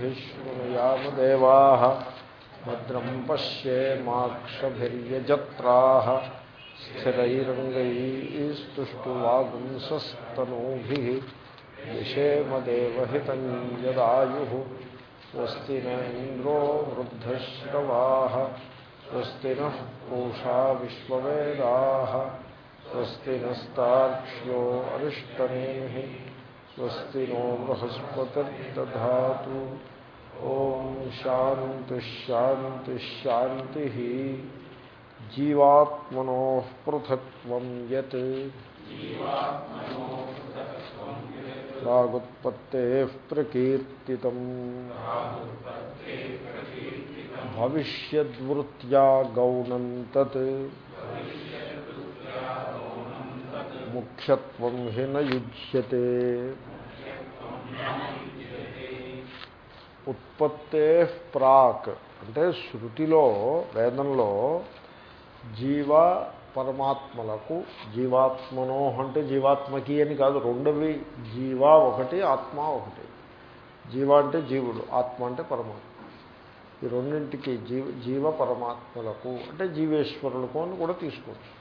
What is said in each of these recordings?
आनन्दतीर्थभक्तिभिश्रुयामदेवाः भद्रं पश्येमाक्षभिर्यजत्राः स्थिरैरङ्गैस्तुष्टुवागुंसस्तनूभिः यशेमदेवहितं यदायुः स्वस्ति न इन्द्रो वृद्धश्रवाः स्वस्ति नः पूषा विश्ववेदाः स्वस्ति नस्ताक्ष्यो अरिष्टनेमिः स्वस्ति नो बृहस्पतिर्दधा ओम शांति शांति शांति जीवात्मनो पृथक्व यगुत्पत्ते प्रकर्ति भविष्यवृत्तिया गौणं तत्। मुख्यत्वं हि न युज्यते। ఉత్పత్తే ప్రాక్. అంటే శృతిలో వేదంలో జీవ పరమాత్మలకు జీవాత్మనో అంటే జీవాత్మకి అని కాదు రెండవి జీవ ఒకటి ఆత్మ ఒకటి. జీవ అంటే జీవుడు ఆత్మ అంటే పరమాత్మ. ఈ రెండింటికి జీవ జీవ పరమాత్మలకు అంటే జీవేశ్వరులకు అని కూడా తీసుకోవచ్చు.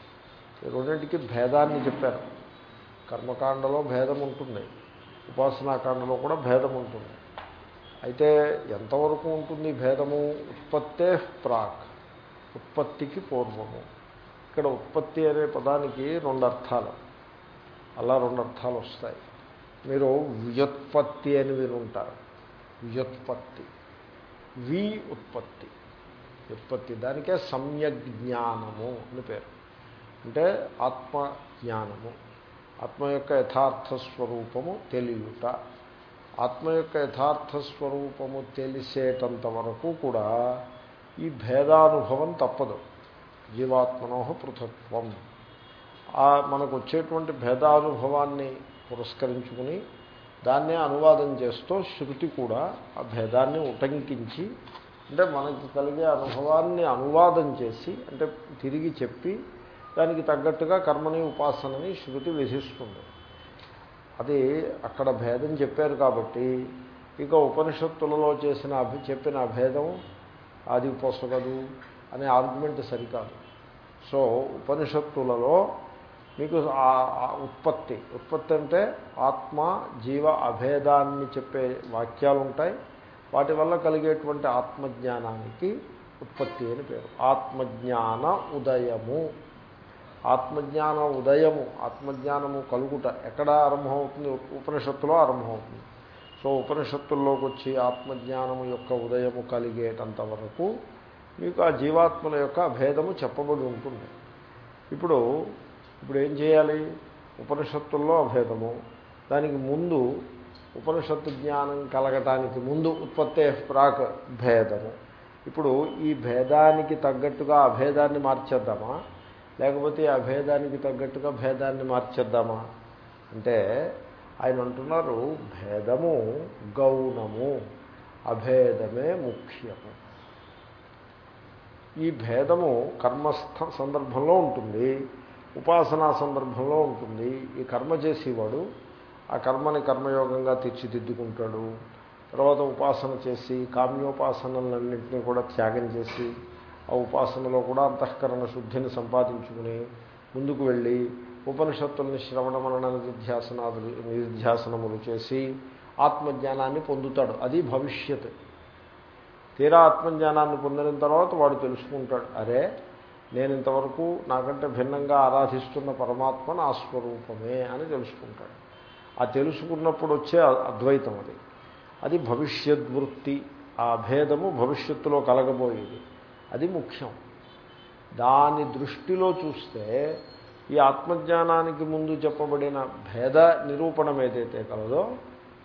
ఈ రెండింటికి భేదాన్ని చెప్పారు. కర్మకాండలో భేదం ఉంటుంది ఉపాసనాకాండలో కూడా భేదం ఉంటుంది. అయితే ఎంతవరకు ఉంటుంది భేదము? ఉత్పత్తే ప్రాక్ ఉత్పత్తికి పూర్వము. ఇక్కడ ఉత్పత్తి అనే పదానికి రెండు అర్థాలు. అలా రెండు అర్థాలు వస్తాయి. మీరు వ్యుత్పత్తి అని వినుంటారు. వ్యుత్పత్తి. వి ఉత్పత్తి. ఉత్పత్తి దానికే సమ్యక్ జ్ఞానము అని పేరు. అంటే ఆత్మజ్ఞానము. ఆత్మ యొక్క యథార్థ స్వరూపము తెలియట. ఆత్మ యొక్క యథార్థ స్వరూపము తెలిసేటంత వరకు కూడా ఈ భేదానుభవం తప్పదు. జీవాత్మనోహ పృథత్వం మనకు వచ్చేటువంటి భేదానుభవాన్ని పురస్కరించుకుని దాన్నే అనువాదం చేస్తూ శృతి కూడా ఆ భేదాన్ని ఉటంకించి అంటే మనకి కలిగే అనుభవాన్ని అనువాదం చేసి అంటే తిరిగి చెప్పి దానికి తగ్గట్టుగా కర్మని ఉపాసనని శృతి విధిస్తుంది. అది అక్కడ భేదం చెప్పారు కాబట్టి ఇక ఉపనిషత్తులలో చేసిన అభి చెప్పిన అభేదం అది పొసగదు అనే ఆర్గ్యుమెంట్ సరికాదు. సో ఉపనిషత్తులలో మీకు ఉత్పత్తి ఉత్పత్తి అంటే ఆత్మ జీవ అభేదాన్ని చెప్పే వాక్యాలు ఉంటాయి వాటి వల్ల కలిగేటువంటి ఆత్మజ్ఞానానికి ఉత్పత్తి అని పేరు. ఆత్మజ్ఞాన ఉదయము. ఆత్మజ్ఞాన ఉదయము ఆత్మజ్ఞానము కలుగుట ఎక్కడ ఆరంభమవుతుంది? ఉపనిషత్తులో ఆరంభమవుతుంది. సో ఉపనిషత్తుల్లోకి వచ్చి ఆత్మజ్ఞానము యొక్క ఉదయము కలిగేటంత వరకు మీకు ఆ జీవాత్మల యొక్క భేదము చెప్పబడి ఉంటుంది. ఇప్పుడు ఇప్పుడు ఏం చేయాలి? ఉపనిషత్తుల్లో అభేదము. దానికి ముందు ఉపనిషత్తు జ్ఞానం కలగటానికి ముందు ఉత్పత్తే ప్రాక్ భేదము. ఇప్పుడు ఈ భేదానికి తగ్గట్టుగా అభేదాన్ని మార్చేద్దామా? లేకపోతే ఆ భేదానికి తగ్గట్టుగా భేదాన్ని మార్చేద్దామా? అంటే ఆయన అంటున్నారు భేదము గౌణము అభేదమే ముఖ్యము. ఈ భేదము కర్మస్థ సందర్భంలో ఉంటుంది ఉపాసనా సందర్భంలో ఉంటుంది. ఈ కర్మ చేసేవాడు ఆ కర్మని కర్మయోగంగా తీర్చిదిద్దుకుంటాడు. తర్వాత ఉపాసన చేసి కామ్యోపాసనలన్నింటినీ కూడా త్యాగం చేసి ఆ ఉపాసనలో కూడా అంతఃకరణ శుద్ధిని సంపాదించుకుని ముందుకు వెళ్ళి ఉపనిషత్తుల్ని శ్రవణ మనన నిధ్యాసనాదులు నిధ్యాసనములు చేసి ఆత్మజ్ఞానాన్ని పొందుతాడు. అది భవిష్యత్. తీరా ఆత్మజ్ఞానాన్ని పొందిన తర్వాత వాడు తెలుసుకుంటాడు. అరే నేను ఇంతవరకు నాకంటే భిన్నంగా ఆరాధిస్తున్న పరమాత్మ నా స్వరూపమే అని తెలుసుకుంటాడు. ఆ తెలుసుకున్నప్పుడు వచ్చే అద్వైతం అది అది భవిష్యద్వృత్తి. ఆ భేదము భవిష్యత్తులో కలగబోయేది. అది ముఖ్యం. దాని దృష్టిలో చూస్తే ఈ ఆత్మజ్ఞానానికి ముందు చెప్పబడిన భేద నిరూపణం ఏదైతే కలదో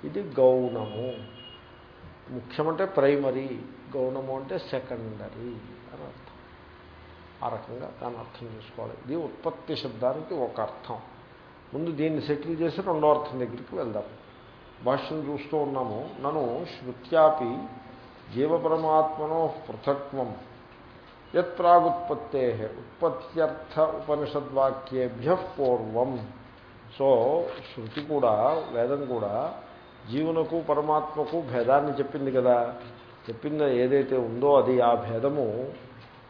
ఇది గౌణము ముఖ్యమంటే ప్రైమరీ గౌణము అంటే సెకండరీ అని అర్థం. ఆ రకంగా దాన్ని అర్థం చేసుకోవాలి. ఇది ఉత్పత్తి శబ్దానికి ఒక అర్థం. ముందు దీన్ని సెటిల్ చేసి రెండో అర్థం దగ్గరికి వెళ్దాం. భాష్యం చూస్తూ ఉన్నాము నన్ను శృత్యాపి జీవపరమాత్మనో పృథక్వం యత్రాగుత్పత్తే ఉత్పత్త్యర్థ ఉపనిషద్వాక్యేభ్య పూర్వం సో శృతి కూడా వేదం కూడా జీవునకు పరమాత్మకు భేదాన్ని చెప్పింది కదా। చెప్పింది ఏదైతే ఉందో అది ఆ భేదము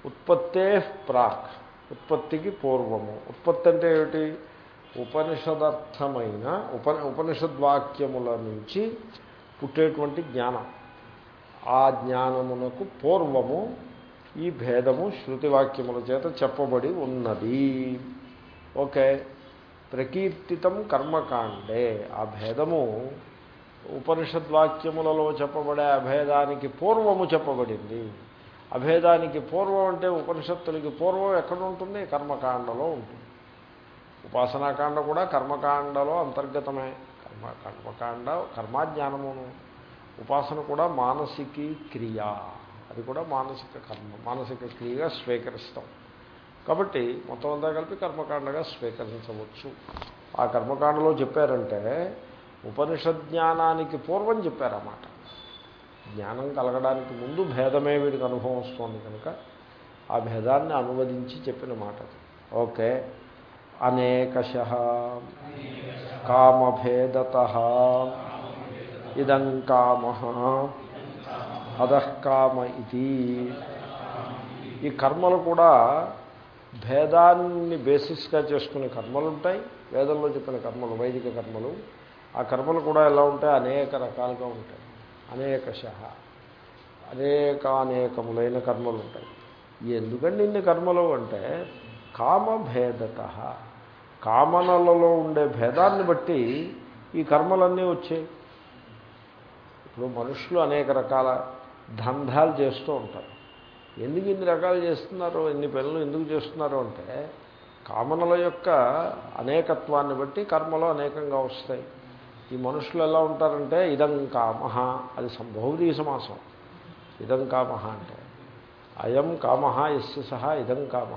ఉత్పత్తే ప్రాక్ ఉత్పత్తికి పూర్వము. ఉత్పత్తి అంటే ఏమిటి? ఉపనిషదర్థమైన ఉప ఉపనిషద్వాక్యముల నుంచి పుట్టేటువంటి జ్ఞానం. ఆ జ్ఞానమునకు పూర్వము ఈ భేదము శృతివాక్యముల చేత చెప్పబడి ఉన్నది. ఓకే. ప్రకీర్తితం కర్మకాండే. ఆ భేదము ఉపనిషద్వాక్యములలో చెప్పబడే అభేదానికి పూర్వము చెప్పబడింది. అభేదానికి పూర్వం అంటే ఉపనిషత్తులకి పూర్వం ఎక్కడ ఉంటుంది? కర్మకాండలో ఉంటుంది. ఉపాసనాకాండ కూడా కర్మకాండలో అంతర్గతమే. కర్మ కర్మకాండ కర్మాజ్ఞానమును. ఉపాసన కూడా మానసికీ క్రియ. అది కూడా మానసిక కర్మ మానసిక క్రియగా స్వీకరిస్తాం. కాబట్టి మొత్తం అంతా కలిపి కర్మకాండగా స్వీకరించవచ్చు. ఆ కర్మకాండలో చెప్పారంటే ఉపనిషద్ జ్ఞానానికి పూర్వం చెప్పారన్నమాట. జ్ఞానం కలగడానికి ముందు భేదమే వీడికి అనుభవం వస్తుంది కనుక ఆ భేదాన్ని అనువదించి చెప్పిన మాట ఓకే. అనేకశ కామభేదత. ఇదం కామ. అధఃకామ ఇది. ఈ కర్మలు కూడా భేదాన్ని బేసిస్గా చేసుకునే కర్మలు ఉంటాయి. వేదంలో చెప్పిన కర్మలు వైదిక కర్మలు. ఆ కర్మలు కూడా ఎలా ఉంటాయి? అనేక రకాలుగా ఉంటాయి. అనేకశ అనేకానేకములైన కర్మలు ఉంటాయి. ఎందుకండి ఇన్ని కర్మలు అంటే కామభేదత. కామనలలో ఉండే భేదాన్ని బట్టి ఈ కర్మలన్నీ వచ్చాయి. ఇప్పుడు మనుషులు అనేక రకాల దంధాలు చేస్తూ ఉంటారు. ఎందుకు ఇన్ని రకాలు చేస్తున్నారో ఇన్ని పనులు ఎందుకు చేస్తున్నారో అంటే కామనల యొక్క అనేకత్వాన్ని బట్టి కర్మలు అనేకంగా వస్తాయి. ఈ మనుషులు ఎలా ఉంటారంటే ఇదం కామ అది సంభౌదీ సమాసం. ఇదం కామ అంటే అయం కామ ఎస్య సహా ఇదం కామ.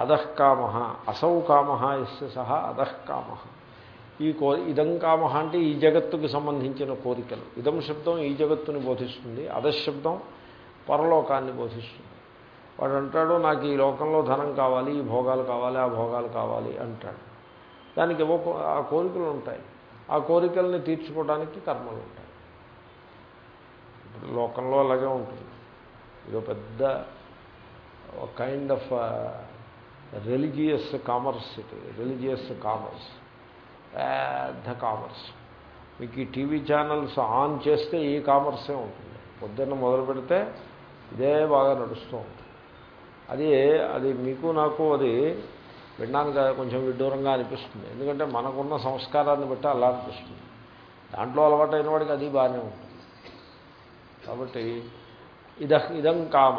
అధఃకామ అసౌ కామ ఎస్య సహా అధఃకామ ఈ కో ఇదం కామ అంటే ఈ జగత్తుకు సంబంధించిన కోరికలు. ఇదం శబ్దం ఈ జగత్తుని బోధిస్తుంది అధశబ్దం పరలోకాన్ని బోధిస్తుంది. వాడు అంటాడు నాకు ఈ లోకంలో ధనం కావాలి ఈ భోగాలు కావాలి ఆ భోగాలు కావాలి అంటాడు. దానికి ఏవో ఆ కోరికలు ఉంటాయి. ఆ కోరికల్ని తీర్చుకోవడానికి కర్మలు ఉంటాయి. ఇప్పుడు లోకంలో అలాగే ఉంటుంది. ఇదో పెద్ద కైండ్ ఆఫ్ రిలీజియస్ కామర్స్ ఇది రిలీజియస్ కామర్స్. పెద్ద కామర్స్. మీకు ఈ టీవీ ఛానల్స్ ఆన్ చేస్తే ఈ కామర్సే ఉంటుంది. పొద్దున్న మొదలు పెడితే ఇదే బాగా నడుస్తూ ఉంటుంది. అది అది మీకు నాకు అది వినడానికి కొంచెం విడ్డూరంగా అనిపిస్తుంది. ఎందుకంటే మనకున్న సంస్కారాన్ని బట్టి అలా అనిపిస్తుంది. దాంట్లో అలవాటైన వాడికి అది బాగానే ఉంటుంది. కాబట్టి ఇద ఇదం కామ.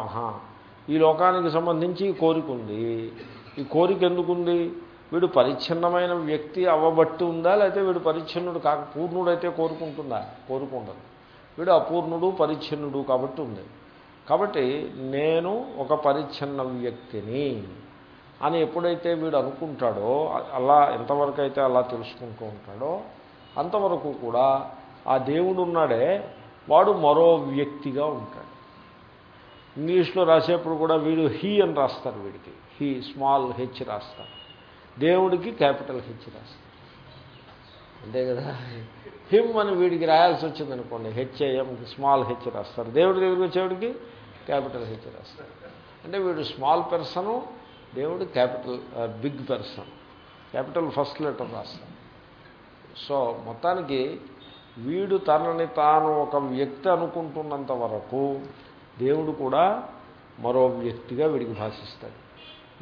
ఈ లోకానికి సంబంధించి కోరిక ఉంది. ఈ కోరిక ఎందుకుంది? వీడు పరిచ్ఛిన్నమైన వ్యక్తి అవ్వబట్టి ఉందా లేకపోతే వీడు పరిచ్ఛిన్నుడు కాక పూర్ణుడైతే కోరుకుంటుందా? కోరుకుండదు. వీడు అపూర్ణుడు పరిచ్ఛిన్నుడు కాబట్టి ఉంది. కాబట్టి నేను ఒక పరిచ్ఛిన్న వ్యక్తిని అని ఎప్పుడైతే వీడు అనుకుంటాడో అలా ఎంతవరకు అయితే అలా తెలుసుకుంటూ ఉంటాడో అంతవరకు కూడా ఆ దేవుడు ఉన్నాడే వాడు మరో వ్యక్తిగా ఉంటాడు. ఇంగ్లీష్లో రాసేప్పుడు కూడా వీడు హీ అని రాస్తారు వీడికి. హీ స్మాల్ హెచ్ రాస్తారు. దేవుడికి క్యాపిటల్ హెచ్ రాస్తారు అంతే కదా? హిమ్ అని వీడికి రాయాల్సి వచ్చింది అనుకోండి హెచ్ఏఎం స్మాల్ హెచ్ రాస్తారు. దేవుడి దగ్గరికి వచ్చేవాడికి క్యాపిటల్ హెచ్ రాస్తారు. అంటే వీడు స్మాల్ పర్సను దేవుడు capital big person. Capital first letter రాస్తాడు సో మొత్తానికి వీడు తనని తాను ఒక వ్యక్తి అనుకుంటున్నంత వరకు దేవుడు కూడా మరో వ్యక్తిగా వీడికి భాషిస్తాడు.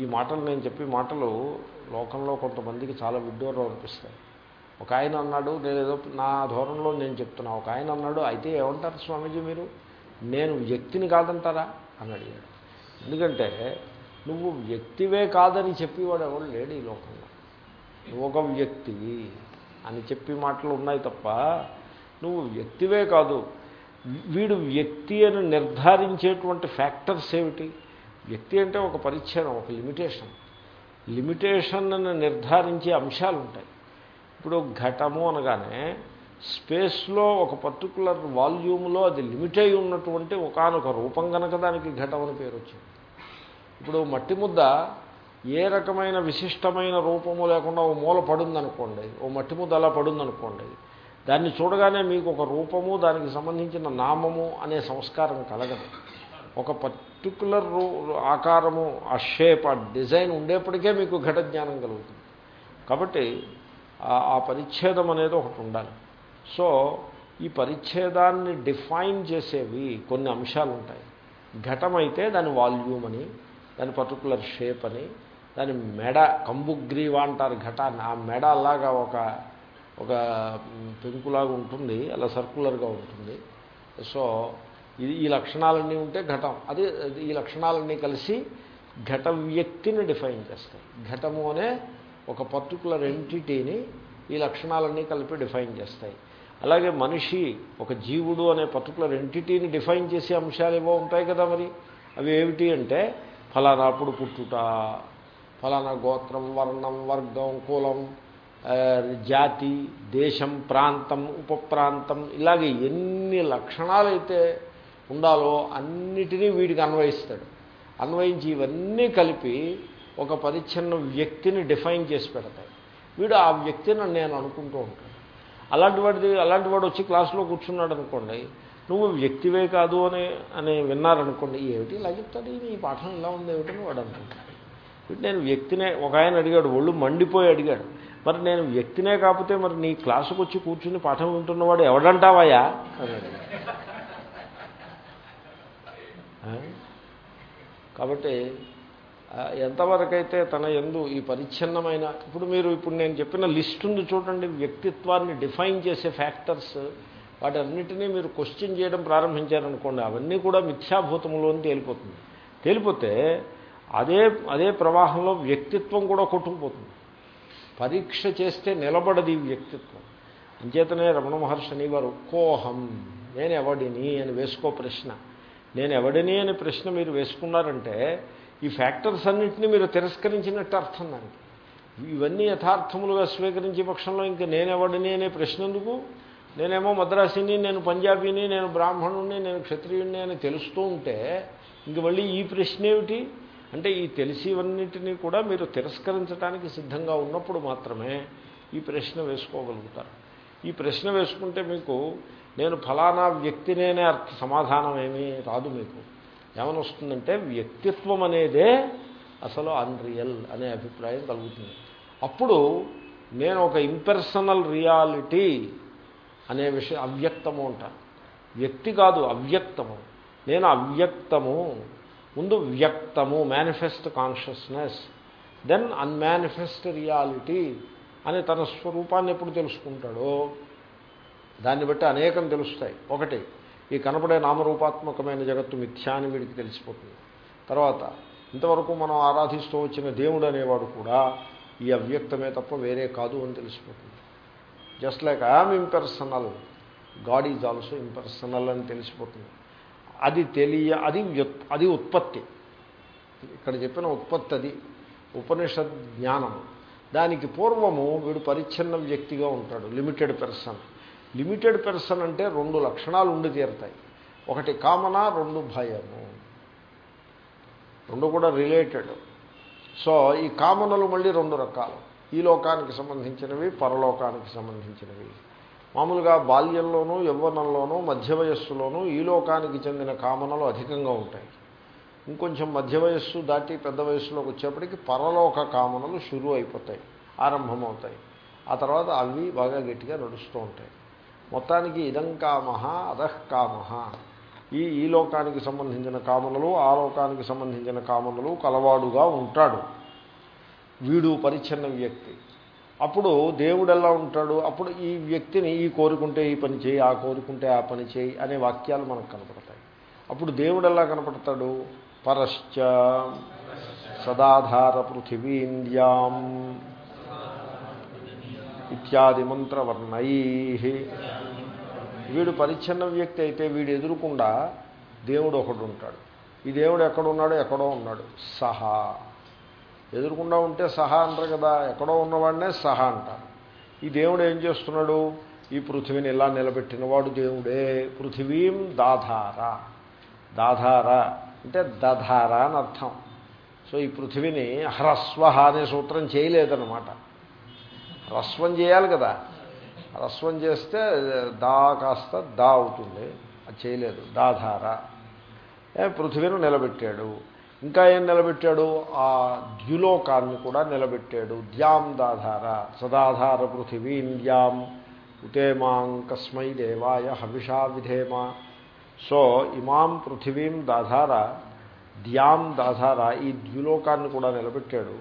ఈ మాటలు నేను చెప్పే మాటలు లోకంలో కొంతమందికి చాలా విడ్డూరం అనిపిస్తాయి. ఒక ఆయన అన్నాడు నేను ఏదో నా ధోరణిలో నేను చెప్తున్నా. ఒక ఆయన అన్నాడు అయితే ఏమంటారు స్వామీజీ మీరు? నేను వ్యక్తిని కాదంటారా? అని అడిగాడు. ఎందుకంటే నువ్వు వ్యక్తివే కాదని చెప్పేవాడు ఎవడు లేడు ఈ లోకంలో. నువ్వు ఒక వ్యక్తివి అని చెప్పి మాటలు ఉన్నాయి తప్ప నువ్వు వ్యక్తివే కాదు. వీడు వ్యక్తి అని నిర్ధారించేటువంటి ఫ్యాక్టర్స్ ఏమిటి? వ్యక్తి అంటే ఒక పరిచ్ఛేదం ఒక లిమిటేషన్. లిమిటేషన్ నిర్ధారించే అంశాలు ఉంటాయి ఇప్పుడు ఘటము అనగానే స్పేస్లో ఒక పర్టికులర్ వాల్యూమ్లో అది లిమిట్ అయి ఉన్నటువంటి ఒకనొక రూపం కనుక దానికి ఘటం అని పేరు వచ్చింది ఇప్పుడు మట్టి ముద్ద ఏ రకమైన విశిష్టమైన రూపము లేకుండా ఓ మూల పడుందనుకోండి ఓ మట్టి ముద్ద అలా పడుందనుకోండి దాన్ని చూడగానే మీకు ఒక రూపము దానికి సంబంధించిన నామము అనే సంస్కారం కలగదు. ఒక పర్టికులర్ ఆకారము ఆ షేప్ ఆ డిజైన్ ఉండేప్పటికే మీకు ఘట జ్ఞానం కలుగుతుంది. కాబట్టి ఆ పరిచ్ఛేదం అనేది ఒకటి ఉండాలి. సో ఈ పరిచ్ఛేదాన్ని డిఫైన్ చేసేవి కొన్ని అంశాలు ఉంటాయి. ఘటం అయితే దాని వాల్యూమ్ అని దాని పర్టికులర్ షేప్ అని దాని మెడ కంబుగ్రీవ అంటారు ఘటాన్ని. ఆ మెడ అలాగా ఒక ఒక పెంకులాగా ఉంటుంది అలా సర్కులర్గా ఉంటుంది. సో ఇది ఈ లక్షణాలన్నీ ఉంటే ఘటం. అది ఈ లక్షణాలన్నీ కలిసి ఘట వ్యక్తిని డిఫైన్ చేస్తాయి. ఘటము అనే ఒక పర్టికులర్ ఎంటిటీని ఈ లక్షణాలన్నీ కలిపి డిఫైన్ చేస్తాయి. అలాగే మనిషి ఒక జీవుడు అనే పర్టికులర్ ఎంటిటీని డిఫైన్ చేసే అంశాలు ఏవో ఉంటాయి కదా మరి. అవి ఏమిటి అంటే ఫలానా అప్పుడు పుట్టుట ఫలానా గోత్రం వర్ణం వర్గం కులం జాతి దేశం ప్రాంతం ఉపప్రాంతం ఇలాగే ఎన్ని లక్షణాలైతే ఉండాలో అన్నిటినీ వీడికి అన్వయిస్తాడు. అన్వయించి ఇవన్నీ కలిపి ఒక పరిచ్ఛిన్న వ్యక్తిని డిఫైన్ చేసి పెడతాయి వీడు ఆ వ్యక్తిని నేను అనుకుంటూ ఉంటాను. అలాంటి వాడిది అలాంటి వాడు వచ్చి క్లాసులో కూర్చున్నాడు అనుకోండి నువ్వు వ్యక్తివే కాదు అని అని విన్నారనుకోండి ఏమిటి ఇలా చెప్తాడు? ఈ పాఠం ఇలా ఉంది ఏమిటని వాడు అనుకుంటాడు. నేను వ్యక్తినే ఒక ఆయన అడిగాడు ఒళ్ళు మండిపోయి అడిగాడు మరి నేను వ్యక్తినే కాకపోతే మరి నీ క్లాసుకు వచ్చి కూర్చుని పాఠం వింటున్నవాడు ఎవడంటావాయా అని అడిగాడు. కాబట్టి ఎంతవరకైతే తన ఎందు ఈ పరిచ్ఛిన్నమైన ఇప్పుడు మీరు ఇప్పుడు నేను చెప్పిన లిస్ట్ ఉంది చూడండి వ్యక్తిత్వాన్ని డిఫైన్ చేసే ఫ్యాక్టర్స్ వాటన్నిటినీ మీరు క్వశ్చన్ చేయడం ప్రారంభించారనుకోండి అవన్నీ కూడా మిథ్యాభూతంలోని తేలిపోతుంది. తేలిపోతే అదే అదే ప్రవాహంలో వ్యక్తిత్వం కూడా కొట్టుకుపోతుంది. పరీక్ష చేస్తే నిలబడది వ్యక్తిత్వం. అంచేతనే రమణ మహర్షి అనేవారు కోహం నేను ఎవడిని అని వేసుకో ప్రశ్న. నేను ఎవడిని అనే ప్రశ్న మీరు వేసుకున్నారంటే ఈ ఫ్యాక్టర్స్ అన్నింటినీ మీరు తిరస్కరించినట్టు అర్థం దానికి. ఇవన్నీ యథార్థములుగా స్వీకరించే పక్షంలో ఇంకా నేనెవడిని అనే ప్రశ్న ఎందుకు? నేనేమో మద్రాసిని నేను పంజాబీని నేను బ్రాహ్మణుణ్ణి నేను క్షత్రియుణ్ణి అని తెలుస్తూ ఉంటే ఇంక మళ్ళీ ఈ ప్రశ్న ఏమిటి? అంటే ఈ తెలిసివన్నిటినీ కూడా మీరు తిరస్కరించడానికి సిద్ధంగా ఉన్నప్పుడు మాత్రమే ఈ ప్రశ్న వేసుకోగలుగుతారు. ఈ ప్రశ్న వేసుకుంటే మీకు నేను ఫలానా వ్యక్తినేనే అర్థ సమాధానం ఏమీ రాదు మీకు. ఏమని వస్తుందంటే వ్యక్తిత్వం అనేదే అసలు అన్రియల్ అనే అభిప్రాయం కలుగుతుంది. అప్పుడు నేను ఒక ఇంపెర్సనల్ రియాలిటీ అనే విషయం అవ్యక్తము అంటాను వ్యక్తి కాదు అవ్యక్తము. నేను అవ్యక్తము. ముందు వ్యక్తము manifest consciousness then unmanifest reality అని తన స్వరూపాన్ని ఎప్పుడు తెలుసుకుంటాడో దాన్ని బట్టి అనేకం తెలుస్తాయి. ఒకటి ఈ కనపడే నామరూపాత్మకమైన జగత్తు మిథ్యా అని వీడికి తెలిసిపోతుంది. తర్వాత ఇంతవరకు మనం ఆరాధిస్తూ వచ్చిన దేవుడు అనేవాడు కూడా ఈ అవ్యక్తమే తప్ప వేరే కాదు అని తెలిసిపోతుంది. Just like I'm impersonal God is also impersonal అని తెలిసిపోతుంది. అది తెలియ అది అది ఉత్పత్తి. ఇక్కడ చెప్పిన ఉత్పత్తి అది ఉపనిషద్ జ్ఞానం దానికి పూర్వము వీడు పరిచ్ఛిన్న వ్యక్తిగా ఉంటాడు లిమిటెడ్ పెర్సన్. లిమిటెడ్ పెర్సన్ అంటే రెండు లక్షణాలు ఉండి తీరుతాయి. ఒకటి కామన రెండు భయము. రెండు కూడా రిలేటెడ్. సో ఈ కామనలు మళ్ళీ రెండు రకాలు. ఈ లోకానికి సంబంధించినవి పరలోకానికి సంబంధించినవి. మామూలుగా బాల్యంలోనూ యవ్వనంలోనూ మధ్య వయస్సులోనూ ఈ లోకానికి చెందిన కామనలు అధికంగా ఉంటాయి. ఇంకొంచెం మధ్య వయస్సు దాటి పెద్ద వయస్సులోకి వచ్చేప్పటికి పరలోక కామనలు షురు అయిపోతాయి ఆరంభమవుతాయి. ఆ తర్వాత అవి బాగా గట్టిగా నడుస్తూ ఉంటాయి. మొత్తానికి ఇదం కామ అధః కామహ ఈ ఈ లోకానికి సంబంధించిన కామనలు ఆ లోకానికి సంబంధించిన కామనలు కలవాడుగా ఉంటాడు. వీడు పరిచ్ఛిన్న వ్యక్తి. అప్పుడు దేవుడు ఎలా ఉంటాడు? అప్పుడు ఈ వ్యక్తిని ఈ కోరుకుంటే ఈ పని చేయి ఆ కోరుకుంటే ఆ పని చేయి అనే వాక్యాలు మనకు కనపడతాయి. అప్పుడు దేవుడు ఎలా కనపడతాడు? పరశ్చ సదాధార పృథివీంద్యాం ఇత్యాది మంత్రవర్ణై. వీడు పరిచ్ఛిన్న వ్యక్తి అయితే వీడు ఎదురుకుండా దేవుడు ఒకడు ఉంటాడు ఈ దేవుడు ఎక్కడున్నాడో ఎక్కడో ఉన్నాడు. సహా. ఎదురుకుండా ఉంటే సహా అంటారు కదా ఎక్కడో ఉన్నవాడినే సహా అంటారు. ఈ దేవుడు ఏం చేస్తున్నాడు? ఈ పృథివీని ఇలా నిలబెట్టినవాడు దేవుడే. పృథివీం దాధార. దాధార అంటే దధార అని అర్థం. సో ఈ పృథివీని హ్రస్వ అనే సూత్రం చేయలేదన్నమాట. హ్రస్వం చేయాలి కదా. రస్వం చేస్తే దా కాస్త దా అవుతుంది. అది చేయలేదు. దాధార. పృథివీను నిలబెట్టాడు. ఇంకా ఏం నిలబెట్టాడు? ఆ ద్యులోకాన్ని కూడా నిలబెట్టాడు. ద్యాం దాధార. సదాధార పృథివీం ద్యాం. ఉతేమాం కస్మై దేవాయ హవిషా విధేమ. సో ఇమాం పృథివీం దాధార ద్యాం దాధార ఈ ద్యులోకాన్ని కూడా నిలబెట్టాడు.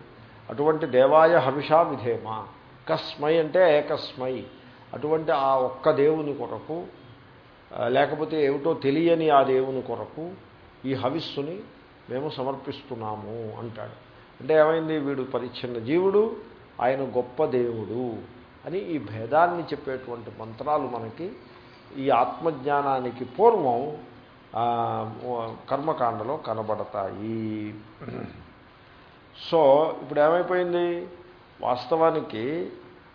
అటువంటి దేవాయ హవిషా విధేమ. కస్మై అంటే ఏకస్మై. అటువంటి ఆ ఒక్క దేవుని కొరకు లేకపోతే ఏమిటో తెలియని ఆ దేవుని కొరకు ఈ హవిస్సుని మేము సమర్పిస్తున్నాము అంటాడు. అంటే ఏమైంది? వీడు పరిచ్ఛిన్న జీవుడు ఆయన గొప్ప దేవుడు అని ఈ భేదాన్ని చెప్పేటువంటి మంత్రాలు మనకి ఈ ఆత్మజ్ఞానానికి పూర్వం కర్మకాండలో కనబడతాయి. సో ఇప్పుడు ఏమైపోయింది? వాస్తవానికి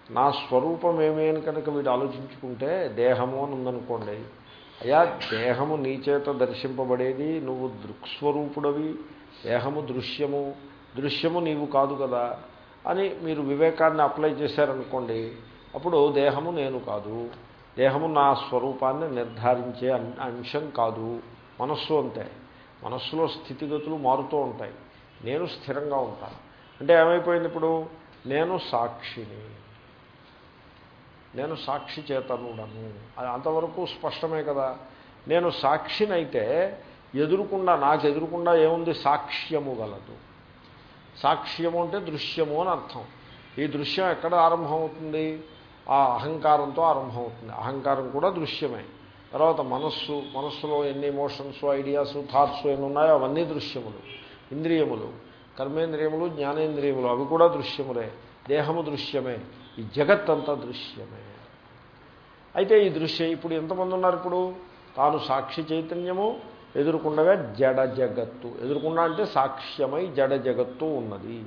నా స్వరూపం ఏమీ అని కనుక వీడు ఆలోచించుకుంటే దేహము అని ఉందనుకోండి అయ్యా దేహము నీ చేత దర్శింపబడేది నువ్వు దృక్స్వరూపుడవి దేహము దృశ్యము దృశ్యము నీవు కాదు కదా అని మీరు వివేకాన్ని అప్లై చేశారనుకోండి అప్పుడు దేహము నేను కాదు దేహము నా స్వరూపాన్ని నిర్ధారించే అం- అంశం కాదు మనస్సు అంతే మనస్సులో స్థితిగతులు మారుతూ ఉంటాయి నేను స్థిరంగా ఉంటాను. అంటే ఏమైపోయింది ఇప్పుడు? నేను సాక్షిని. నేను సాక్షి చేతనుడను. అది అంతవరకు స్పష్టమే కదా. నేను సాక్షినైతే ఎదురుకుండా నాకు ఎదురుకుండా ఏముంది? సాక్ష్యము గలదు. సాక్ష్యము అంటే దృశ్యము అని అర్థం. ఈ దృశ్యం ఎక్కడ ఆరంభమవుతుంది? ఆ అహంకారంతో ఆరంభమవుతుంది. అహంకారం కూడా దృశ్యమే. తర్వాత మనస్సు మనస్సులో ఎన్ని ఎమోషన్స్ ఐడియాస్ థాట్స్ ఎన్ని ఉన్నాయో అవన్నీ దృశ్యములు. ఇంద్రియములు. కర్మేంద్రియములు జ్ఞానేంద్రియములు అవి కూడా దృశ్యములే. దేహము దృశ్యమే. ఈ జగత్ అంతా దృశ్యమే. అయితే ఈ దృశ్య ఇప్పుడు ఎంతమంది ఉన్నారు ఇప్పుడు? తాను సాక్షి చైతన్యము ఎదుర్కొండగా జడ జగత్తు. ఎదుర్కొండ అంటే సాక్ష్యమై జడ జగత్తు ఉన్నది.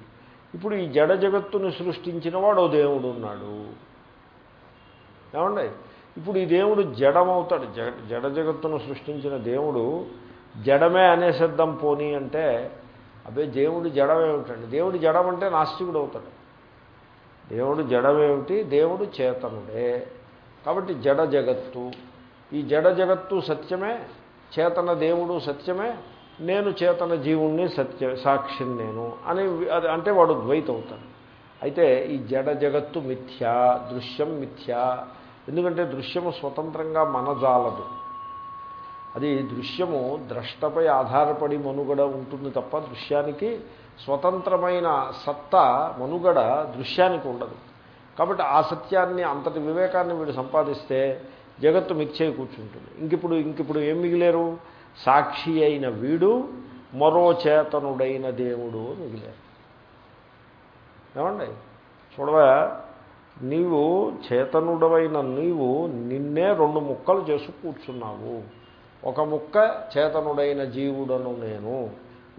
ఇప్పుడు ఈ జడ జగత్తుని సృష్టించిన వాడు ఓ దేవుడు ఉన్నాడు. ఏమండి? ఇప్పుడు ఈ దేవుడు జడమవుతాడు. జడ జగత్తును సృష్టించిన దేవుడు జడమే అనేసిద్దాం పోనీ అంటే అబ్బే దేవుడు జడమేమిటండి? దేవుడు జడమంటే నాస్తికుడు అవుతాడు దేవుడు జడమేమిటి? దేవుడు చేతనుడే. కాబట్టి జడ జగత్తు. ఈ జడ జగత్తు సత్యమే చేతన దేవుడు సత్యమే నేను చేతన జీవుణ్ణి సత్య సాక్షిని నేను అని అది అంటే వాడు ద్వైతవుతాడు. అయితే ఈ జడ జగత్తు మిథ్యా దృశ్యం మిథ్యా. ఎందుకంటే దృశ్యము స్వతంత్రంగా మనజాలదు. అది దృశ్యము ద్రష్టపై ఆధారపడి మనుగడ ఉంటుంది తప్ప దృశ్యానికి స్వతంత్రమైన సత్తా మనుగడ దృశ్యానికి ఉండదు. కాబట్టి ఆ సత్యాన్ని అంతటి వివేకాన్ని వీడు సంపాదిస్తే జగత్తు మిథ్యై కూర్చుంటుంది. ఇంకిప్పుడు ఇంకిప్పుడు ఏం మిగిలేరు? సాక్షి అయిన వీడు మరో చేతనుడైన దేవుడు మిగిలేరు. ఏమండి? చూడవా? నీవు చేతనుడవైన నీవు నిన్నే రెండు ముక్కలు చేసి కూర్చున్నావు. ఒక ముక్క చేతనుడైన జీవుడను నేను.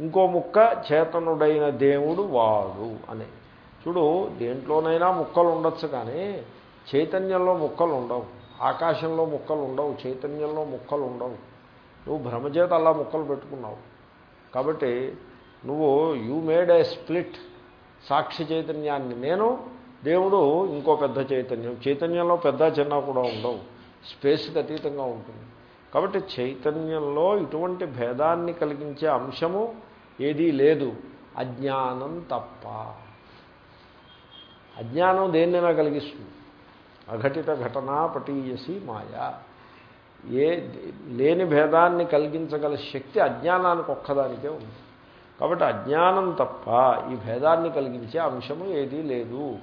ఇంకో ముక్క చేతనుడైన దేవుడు వాడు అని. చూడు దేంట్లోనైనా ముక్కలు ఉండొచ్చు కానీ చైతన్యంలో ముక్కలు ఉండవు ఆకాశంలో ముక్కలు ఉండవు చైతన్యంలో ముక్కలు ఉండవు నువ్వు భ్రమచేత అలా ముక్కలు పెట్టుకున్నావు. కాబట్టి నువ్వు యూ మేడ్ ఏ స్ప్లిట్ సాక్షి చైతన్యాన్ని. నేను దేవుడు ఇంకో పెద్ద చైతన్యం. చైతన్యంలో పెద్ద చిన్న కూడా ఉండవు. స్పేస్కి అతీతంగా ఉంటుంది. కాబట్టి చైతన్యంలో ఇటువంటి భేదాన్ని కలిగించే అంశము ఏదీ లేదు. అజ్ఞానం తప్ప. అజ్ఞానం దేన్నైనా కలిగిస్తుంది. అఘటిత ఘటనా పటీయసి మాయా. ఏ లేని భేదాన్ని కలిగించగల శక్తి అజ్ఞానానికి ఒక్కదానికే ఉంది. కాబట్టి అజ్ఞానం తప్ప ఈ భేదాన్ని కలిగించే అంశము ఏదీ లేదు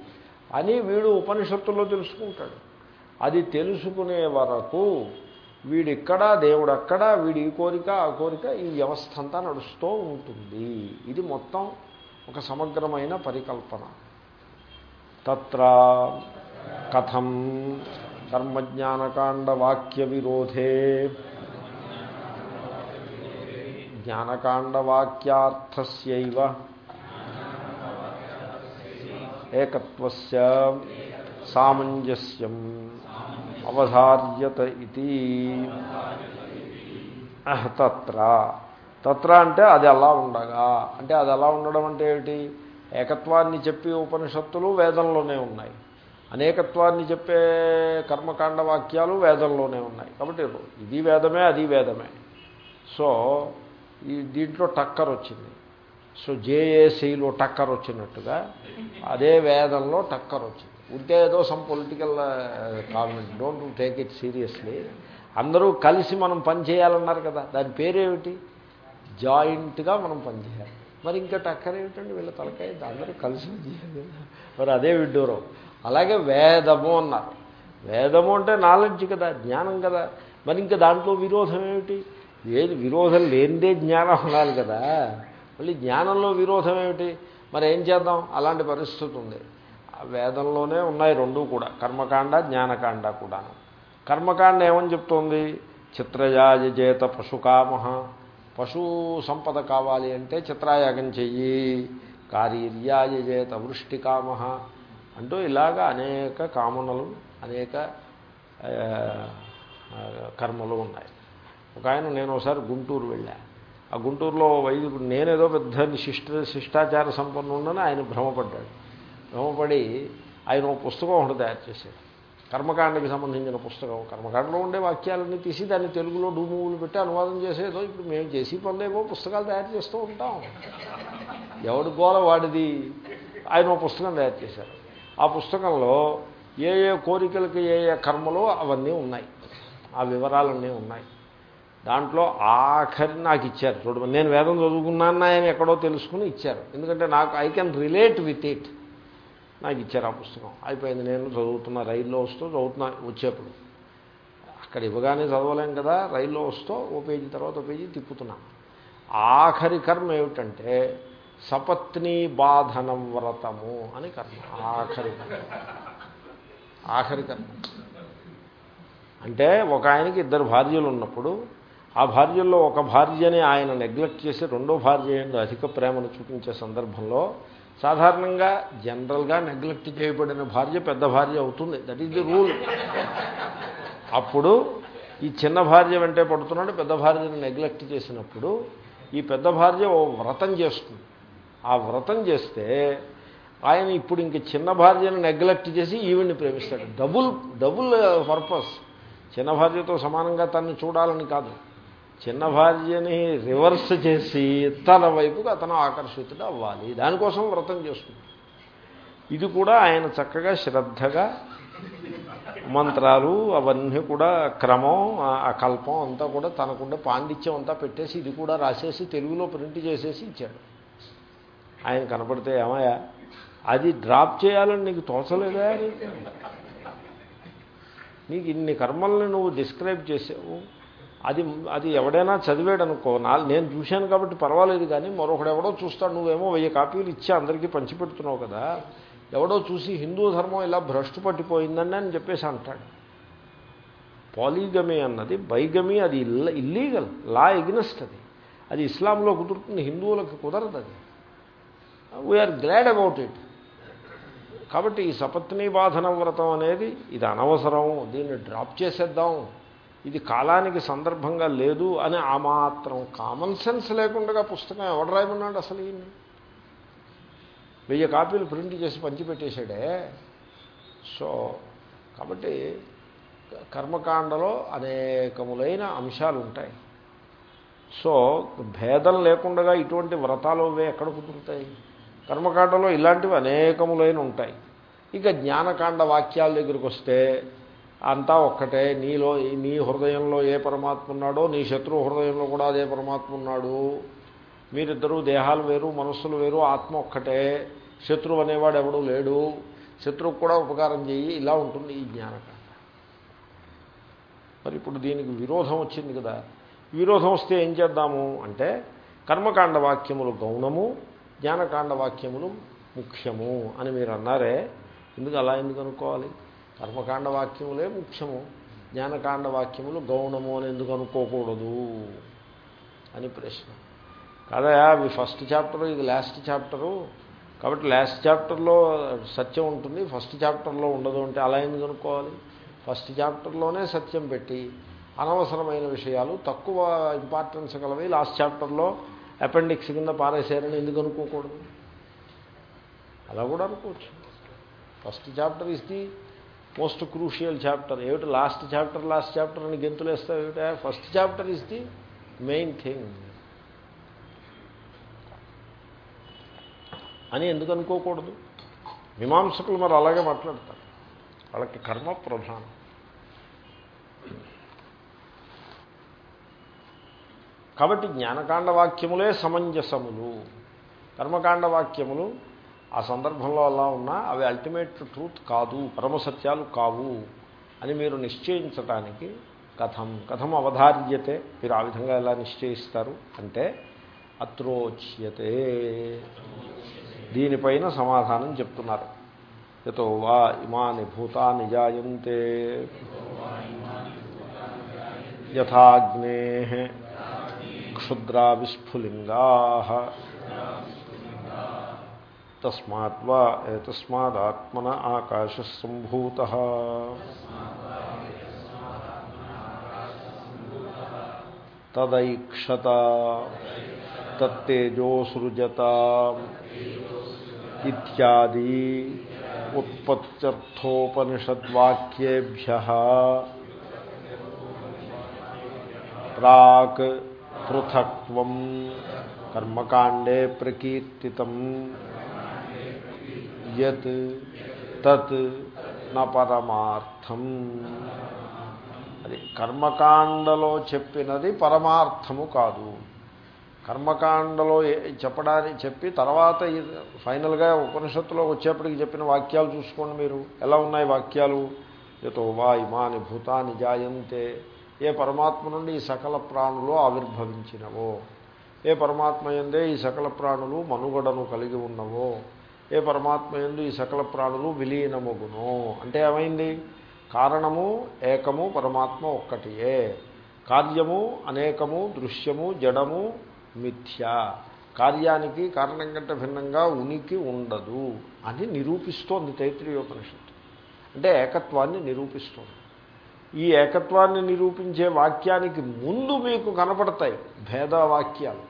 అని వీడు ఉపనిషత్తుల్లో తెలుసుకుంటాడు. అది తెలుసుకునే వరకు వీడిక్కడ దేవుడు అక్కడ వీడి ఈ కోరిక ఆ కోరిక ఈ వ్యవస్థ అంతా నడుస్తూ ఉంటుంది. ఇది మొత్తం ఒక సమగ్రమైన పరికల్పన. తత్ర కథం కర్మజ్ఞానకాండ వాక్య విరోధే జ్ఞానకాండవాక్యార్థస్యవ ఏకత్వస్య సామంజస్యం. అవధార్యత ఇది. తత్ర. తత్ర అంటే అది అలా ఉండగా. అంటే అది అలా ఉండడం అంటే ఏమిటి? ఏకత్వాన్ని చెప్పి ఉపనిషత్తులు వేదంలోనే ఉన్నాయి. అనేకత్వాన్ని చెప్పే కర్మకాండ వాక్యాలు వేదంలోనే ఉన్నాయి. కాబట్టి ఇది వేదమే అది వేదమే. సో ఈ దీంట్లో టక్కర్ వచ్చింది. సో జేఏసీలో టక్కర్ వచ్చినట్టుగా అదే వేదంలో టక్కర్ వచ్చింది. ఉంటే ఏదో some political comment don't take it seriously అందరూ కలిసి మనం పని చేయాలన్నారు కదా. దాని పేరేమిటి? జాయింట్గా మనం పనిచేయాలి మరి ఇంకా టక్కర్ ఏమిటండి? వీళ్ళ తలకాయ అందరూ కలిసి చేయాలి. మరి అదే విడ్డూరం. అలాగే వేదము అన్నారు. వేదము అంటే నాలెడ్జ్ కదా జ్ఞానం కదా. మరి ఇంకా దాంట్లో విరోధం ఏమిటి? ఏది విరోధం లేనిదే జ్ఞానం ఉండాలి కదా. మళ్ళీ జ్ఞానంలో విరోధం ఏమిటి? మరి ఏం చేద్దాం? అలాంటి పరిస్థితి ఉంది. వేదంలోనే ఉన్నాయి రెండూ కూడా. కర్మకాండ జ్ఞానకాండ కూడా కర్మకాండ ఏమని చెప్తోంది? చిత్రయాజేత పశుకామహ. పశు సంపద కావాలి అంటే చిత్రాయాగం చెయ్యి. కార్యర్యాయజేత వృష్టికామ అంటూ ఇలాగా అనేక కామనలు అనేక కర్మలు ఉన్నాయి. ఒక ఆయన నేను ఒకసారి గుంటూరు వెళ్ళా. ఆ గుంటూరులో వైదికుడు నేనేదో పెద్ద శిష్ట శిష్టాచార సంపన్నుండని ఆయన భ్రమపడ్డాడు. భ్రమపడి ఆయన ఒక పుస్తకం ఒకటి తయారు చేశాడు. కర్మకాండకి సంబంధించిన పుస్తకం. కర్మకాండలో ఉండే వాక్యాలన్నీ తీసి దాన్ని తెలుగులో డూములు పెట్టి అనువాదం చేసేదో ఇప్పుడు మేము చేసి పనులేమో పుస్తకాలు తయారు చేస్తూ ఉంటాం. ఎవడి గోల వాడిది? ఆయన ఒక పుస్తకం తయారు చేశారు ఆ పుస్తకంలో ఏ ఏ కోరికలకి ఏ ఏ కర్మలో అవన్నీ ఉన్నాయి. ఆ వివరాలన్నీ ఉన్నాయి. దాంట్లో ఆఖరి నాకు ఇచ్చారు. చూడమని నేను వేదం చదువుకున్నాను ఆయన ఎక్కడో తెలుసుకుని ఇచ్చారు. ఎందుకంటే నాకు I can relate with it నాకు ఇచ్చారు ఆ పుస్తకం. అయిపోయింది నేను చదువుతున్నా రైల్లో వస్తూ చదువుతున్నా వచ్చేప్పుడు. అక్కడ ఇవ్వగానే చదవలేం కదా రైల్లో వస్తూ ఓ పేజీ తర్వాత ఓ పేజీ తిప్పుతున్నా. ఆఖరి కర్మ ఏమిటంటే సపత్ని బాధనం వ్రతము అని కర్మ. ఆఖరి కర్మ. ఆఖరి కర్మ. అంటే ఒక ఆయనకి ఇద్దరు భార్యలు ఉన్నప్పుడు ఆ భార్యల్లో ఒక భార్యని ఆయన నెగ్లెక్ట్ చేసి రెండో భార్య అధిక ప్రేమను చూపించే సందర్భంలో సాధారణంగా జనరల్గా నెగ్లెక్ట్ చేయబడిన భార్య పెద్ద భార్య అవుతుంది. దట్ ఈజ్ ది రూల్ అప్పుడు ఈ చిన్న భార్య వెంటే పడుతున్నాడు పెద్ద భార్యను నెగ్లెక్ట్ చేసినప్పుడు ఈ పెద్ద భార్య ఓ వ్రతం చేస్తుంది. ఆ వ్రతం చేస్తే ఆయన ఇప్పుడు ఇంక చిన్న భార్యను నెగ్లెక్ట్ చేసి ఈవిడ్ని ప్రేమిస్తాడు. డబుల్ డబుల్ పర్పస్ చిన్న భార్యతో సమానంగా తనని చూడాలని కాదు. చిన్న భార్యని రివర్స్ చేసి తన వైపుకు అతను ఆకర్షితుడు అవ్వాలి. దానికోసం వ్రతం చేస్తుంది. ఇది కూడా ఆయన చక్కగా శ్రద్ధగా మంత్రాలు అవన్నీ కూడా క్రమం ఆ- కల్పం అంతా కూడా తనకుండా పాండిత్యం అంతా పెట్టేసి ఇది కూడా రాసేసి తెలుగులో ప్రింట్ చేసేసి ఇచ్చాడు. ఆయన కనపడితే ఏమయ్యా అది డ్రాప్ చేయాలని నీకు తోచలేదా నీకు ఇన్ని కర్మల్ని నువ్వు డిస్క్రైబ్ చేసావు. అది అది ఎవడైనా చదివాడు అనుకో నేను చూశాను కాబట్టి పర్వాలేదు కానీ మరొకడు ఎవడో చూస్తాడు. నువ్వేమో వెయ్యి కాపీలు ఇచ్చి అందరికీ పంచిపెడుతున్నావు కదా. ఎవడో చూసి హిందూ ధర్మం ఇలా భ్రష్టు పట్టిపోయిందని అని చెప్పేసి అంటాడు. పాలిగమీ అన్నది బైగమి అది ఇల్ల ఇల్లీగల్ లా ఎగ్నెస్ట్ అది. అది ఇస్లాంలో కుదురుతుంది హిందువులకు కుదరదు అది. వీఆర్ గ్లాడ్ అబౌట్ ఇట్ కాబట్టి ఈ సపత్ని బాధన వ్రతం అనేది ఇది అనవసరం దీన్ని డ్రాప్ చేసేద్దాం. ఇది కాలానికి సందర్భంగా లేదు అని ఆ మాత్రం కామన్ సెన్స్ లేకుండా పుస్తకం ఎవడు రాయమన్నాడు అసలు ఈయన్ని? వెయ్యి కాపీలు ప్రింట్ చేసి పంచిపెట్టేశాడే. సో కాబట్టి కర్మకాండలో అనేకములైన అంశాలు ఉంటాయి సో భేదం లేకుండా ఇటువంటి వ్రతాలు అవే ఎక్కడ కుదురుతాయి? కర్మకాండలో ఇలాంటివి అనేకములైన ఉంటాయి. ఇక జ్ఞానకాండ వాక్యాల దగ్గరికి వస్తే అంతా ఒక్కటే. నీలో నీ హృదయంలో ఏ పరమాత్మ ఉన్నాడో నీ శత్రువు హృదయంలో కూడా అదే పరమాత్మ ఉన్నాడు. మీరిద్దరూ దేహాలు వేరు మనస్సులు వేరు ఆత్మ ఒక్కటే. శత్రువు అనేవాడు ఎవడూ లేడు. శత్రువు కూడా ఉపకారం చేయి ఇలా ఉంటుంది ఈ జ్ఞానకాండ. మరి ఇప్పుడు దీనికి విరోధం వచ్చింది కదా. విరోధం వస్తే ఏం చేద్దాము అంటే కర్మకాండ వాక్యములు గౌణము జ్ఞానకాండ వాక్యములు ముఖ్యము అని మీరు అన్నారే ఎందుకు అలా ఎందుకు అనుకోవాలి? కర్మకాండ వాక్యములే ముఖ్యము. జ్ఞానకాండ వాక్యములు గౌణము అని ఎందుకు అనుకోకూడదు అని ప్రశ్న. కాదయా అవి ఫస్ట్ చాప్టర్ ఇది లాస్ట్ చాప్టరు. కాబట్టి లాస్ట్ చాప్టర్లో సత్యం ఉంటుంది ఫస్ట్ చాప్టర్లో ఉండదు అంటే అలా ఎందుకు అనుకోవాలి? ఫస్ట్ చాప్టర్లోనే సత్యం పెట్టి అనవసరమైన విషయాలు తక్కువ ఇంపార్టెన్స్ గలవి లాస్ట్ చాప్టర్లో అపెండిక్స్ కింద పారేశారని ఎందుకు అనుకోకూడదు? అలా కూడా అనుకోవచ్చు. First chapter is the most crucial chapter. ఏమిటి లాస్ట్ చాప్టర్? లాస్ట్ చాప్టర్ అని గెంతులు వేస్తావు ఏమిటా? First chapter is the main thing. అని ఎందుకు అనుకోకూడదు? మీమాంసకులు మరి అలాగే మాట్లాడతారు. వాళ్ళకి కర్మ ప్రధానం. కాబట్టి జ్ఞానకాండ వాక్యములే సమంజసములు. కర్మకాండ వాక్యములు ఆ సందర్భంలో అలా ఉన్నా అవి అల్టిమేట్ ట్రూత్ కాదు పరమసత్యాలు కావు అని మీరు నిశ్చయించటానికి కథం. కథం అవధార్యతే. మీరు ఆ విధంగా ఎలా నిశ్చయిస్తారు అంటే అత్రోచ్యతే. దీనిపైన సమాధానం చెప్తున్నారు. యతో వా ఇమాని భూతాని జాయంతే. యథాగ్నే క్షుద్రా విస్ఫులింగా తస్మాద్వా ఏతస్మాదాత్మన ఆకాశ సంభూత తదైక్షత తత్తేజోసృజత ఇత్యాది ఉత్పత్త్యర్థోపనిషద్వాక్యేభ్య ప్రాక్ పృథక్వం కర్మకాండే ప్రకీర్తితం యత్ తత్ నా పరమార్థం అది కర్మకాండలో చెప్పినది పరమార్థము కాదు. కర్మకాండలో చెప్పడానికి చెప్పి తర్వాత ఫైనల్గా ఉపనిషత్తులో వచ్చేప్పటికి చెప్పిన వాక్యాలు చూసుకోండి మీరు. ఎలా ఉన్నాయి వాక్యాలు? యతో వా ఇమాని భూతాని జాయంతే. ఏ పరమాత్మ నుండి ఈ సకల ప్రాణులు ఆవిర్భవించినవో? ఏ పరమాత్మ ఎందే ఈ సకల ప్రాణులు మనుగడను కలిగి ఉన్నవో? ఏ పరమాత్మ ఎందు ఈ సకల ప్రాణులు విలీనమగును. అంటే ఏమైంది? కారణము ఏకము పరమాత్మ ఒక్కటియే. కార్యము అనేకము దృశ్యము జడము మిథ్య. కార్యానికి కారణం కంటే భిన్నంగా ఉనికి ఉండదు అని నిరూపిస్తోంది తైత్రీయోపనిషత్తు. అంటే ఏకత్వాన్ని నిరూపిస్తోంది. ఈ ఏకత్వాన్ని నిరూపించే వాక్యానికి ముందు మీకు కనపడతాయి భేదవాక్యాలు.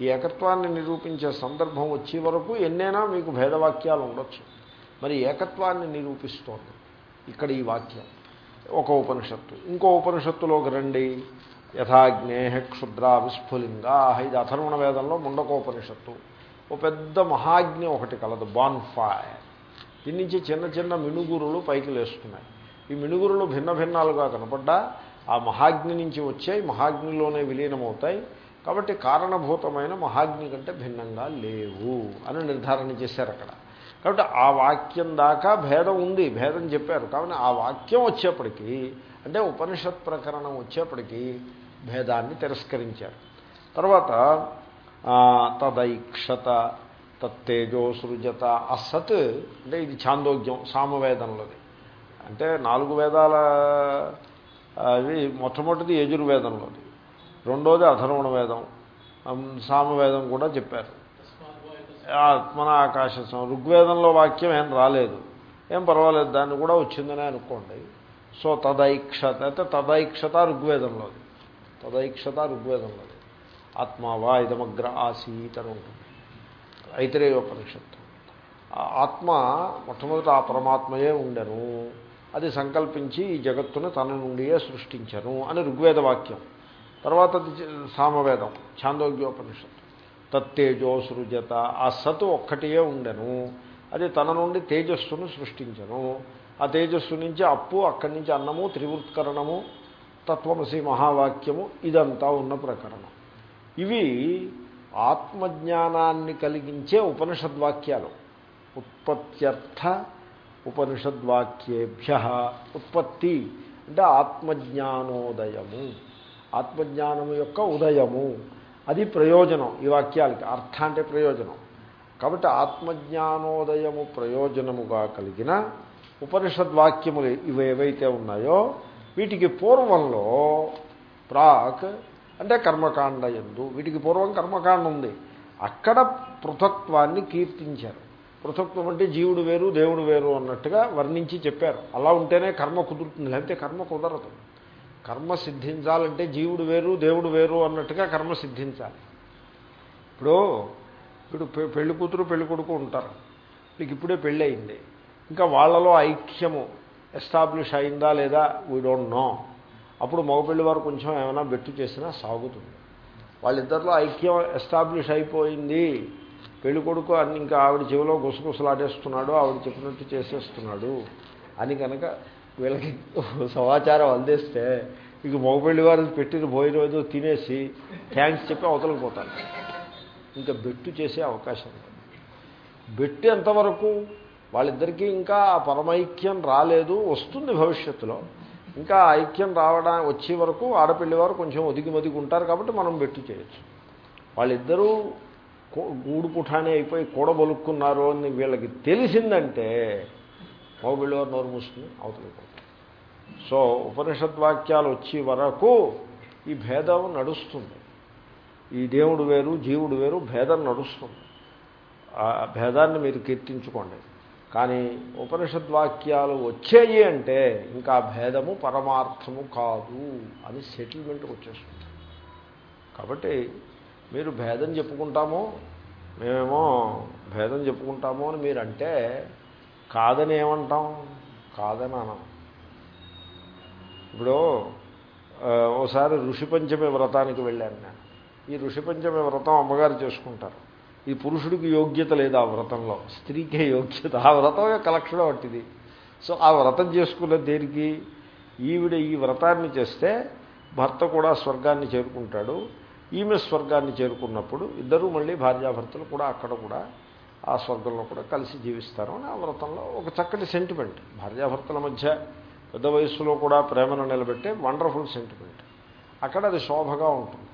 ఈ ఏకత్వాన్ని నిరూపించే సందర్భం వచ్చే వరకు ఎన్నైనా మీకు భేదవాక్యాలు ఉండొచ్చు. మరి ఏకత్వాన్ని నిరూపిస్తోంది ఇక్కడ ఈ వాక్యం. ఒక ఉపనిషత్తు. ఇంకో ఉపనిషత్తులోకి రండి. యథాగ్నే క్షుద్ర విస్ఫులింగా. ఇది అథర్వణ వేదంలో ముండకోపనిషత్తు ఓ పెద్ద మహాగ్ని ఒకటి కలదు. బాన్ దీని నుంచి చిన్న చిన్న మినుగురులు పైకి లేస్తున్నాయి. ఈ మినుగురులు భిన్న భిన్నాలుగా కనపడ్డా. ఆ మహాగ్ని నుంచి వచ్చాయి. మహాగ్నిలోనే విలీనమవుతాయి. కాబట్టి కారణభూతమైన మహాగ్ని కంటే భిన్నంగా లేవు అని నిర్ధారణ చేశారు అక్కడ. కాబట్టి ఆ వాక్యం దాకా భేదం ఉంది భేదం చెప్పారు. కాబట్టి ఆ వాక్యం వచ్చేప్పటికీ అంటే ఉపనిషత్ ప్రకరణం వచ్చేప్పటికీ భేదాన్ని తిరస్కరించారు. తర్వాత తదైక్షత తత్తేజో సృజత అసత్ అంటే ఇది ఛాందోగ్యం సామవేదంలోది. అంటే నాలుగు వేదాల అవి మొట్టమొదటిది యజుర్వేదంలోది. రెండోది అధర్వణ వేదం. సామవేదం కూడా చెప్పారు. ఆత్మన ఆకాశ ఋగ్వేదంలో వాక్యం ఏం రాలేదు. ఏం పర్వాలేదు దాన్ని కూడా వచ్చిందనే అనుకోండి. సో తదైక్షత అయితే తదైక్షత ఋగ్వేదంలోది. తదైక్షత ఋగ్వేదంలోది. ఆత్మ వా ఇదమగ్ర ఆసీత్ అని ఉంటుంది. ఐతరేయోపనిషత్తు ఆత్మ మొట్టమొదటి ఆ పరమాత్మయే ఉండను. అది సంకల్పించి ఈ జగత్తును తన నుండియే సృష్టించను అని ఋగ్వేద వాక్యం. తర్వాత సామవేదం ఛాందోగ్యోపనిషత్తు. తత్తేజో సృజత ఆ సత్ ఒక్కటియే ఉండెను. అది తన నుండి తేజస్సును సృష్టించను. ఆ తేజస్సు నుంచి అప్పు అక్కడి నుంచి అన్నము త్రివృత్కరణము తత్వమసి మహావాక్యము ఇదంతా ఉన్న ప్రకరణం. ఇవి ఆత్మజ్ఞానాన్ని కలిగించే ఉపనిషద్వాక్యాలు. ఉత్పత్త్యర్థ ఉపనిషద్వాక్యేభ్య ఉత్పత్తి అంటే ఆత్మజ్ఞానోదయము. ఆత్మజ్ఞానము యొక్క ఉదయము. అది ప్రయోజనం ఈ వాక్యాలకి. అర్థ అంటే ప్రయోజనం. కాబట్టి ఆత్మజ్ఞానోదయము ప్రయోజనముగా కలిగిన ఉపనిషద్వాక్యములు ఇవి ఏవైతే ఉన్నాయో వీటికి పూర్వంలో ప్రాక్ అంటే కర్మకాండ ఎందు వీటికి పూర్వం కర్మకాండ ఉంది. అక్కడ పృథక్వాన్ని కీర్తించారు. పృథక్వం అంటే జీవుడు వేరు దేవుడు వేరు అన్నట్టుగా వర్ణించి చెప్పారు. అలా ఉంటేనే కర్మ కుదురుతుంది లేకపోతే కర్మ కుదరదు. కర్మ సిద్ధించాలంటే జీవుడు వేరు దేవుడు వేరు అన్నట్టుగా కర్మ సిద్ధించాలి. ఇప్పుడు ఇప్పుడు పెళ్ళి కూతురు పెళ్ళి కొడుకు ఉంటారు. మీకు ఇప్పుడే పెళ్ళి అయింది. ఇంకా వాళ్ళలో ఐక్యము ఎస్టాబ్లిష్ అయిందా లేదా వీ డోంట్ నో. అప్పుడు మగపెళ్ళి వారు కొంచెం ఏమైనా బెట్టు చేసినా సాగుతుంది. వాళ్ళిద్దరిలో ఐక్యం ఎస్టాబ్లిష్ అయిపోయింది. పెళ్ళి కొడుకు అన్ని ఇంకా ఆవిడ చెవిలో గుసగుసలాడేస్తున్నాడు ఆవిడ చెప్పినట్టు చేసేస్తున్నాడు అని కనుక వీళ్ళకి సమాచారం అందిస్తే ఇక మగపెళ్ళి వారు పెట్టిన భోజనం ఏదో తినేసి థ్యాంక్స్ చెప్పి అవతలకు పోతారు. ఇంకా బెట్టు చేసే అవకాశం బెట్టు ఎంతవరకు వాళ్ళిద్దరికీ ఇంకా ఆ పరమైక్యం రాలేదు వస్తుంది భవిష్యత్తులో. ఇంకా ఐక్యం రావడా వచ్చే వరకు ఆడపిల్లి వారు కొంచెం ఒదిగి మదిగి ఉంటారు కాబట్టి మనం బెట్టు చేయొచ్చు. వాళ్ళిద్దరూ గూడు పుఠానే అయిపోయి కూడబొలుక్కున్నారు అని వీళ్ళకి తెలిసిందంటే మగపిల్లి నోరు మూసుకుని అవతలికి సో ఉపనిషద్వాక్యాలు వచ్చే వరకు ఈ భేదం నడుస్తుంది. ఈ దేవుడు వేరు జీవుడు వేరు భేదం నడుస్తుంది. ఆ భేదాన్ని మీరు కీర్తించుకోండి. కానీ ఉపనిషద్వాక్యాలు వచ్చేయి అంటే ఇంకా భేదము పరమార్థము కాదు అని సెటిల్మెంట్కి వచ్చేస్తుంది. కాబట్టి మీరు భేదం చెప్పుకుంటాము మేమేమో భేదం చెప్పుకుంటాము అని మీరంటే కాదని ఏమంటాం? కాదని అనం ఇప్పుడు ఒకసారి ఓసారి వ్రతానికి వెళ్ళాను నేను. ఈ ఋషిపంచమి వ్రతం అమ్మగారు చేసుకుంటారు. ఈ పురుషుడికి యోగ్యత లేదు ఆ వ్రతంలో. స్త్రీకే యోగ్యత. ఆ వ్రతం యొక్క లక్షణం వంటిది సో ఆ వ్రతం చేసుకున్న దేనికి? ఈవిడ ఈ వ్రతాన్ని చేస్తే భర్త కూడా స్వర్గాన్ని చేరుకుంటాడు. ఈమె స్వర్గాన్ని చేరుకున్నప్పుడు ఇద్దరూ మళ్ళీ భార్యాభర్తలు కూడా అక్కడ కూడా ఆ స్వర్గంలో కూడా కలిసి జీవిస్తారు అని ఆ వ్రతంలో ఒక చక్కటి సెంటిమెంట్ భార్యాభర్తల మధ్య పెద్ద వయస్సులో కూడా ప్రేమను నిలబెట్టే వండర్ఫుల్ సెంటిమెంట్ అక్కడ అది శోభగా ఉంటుంది.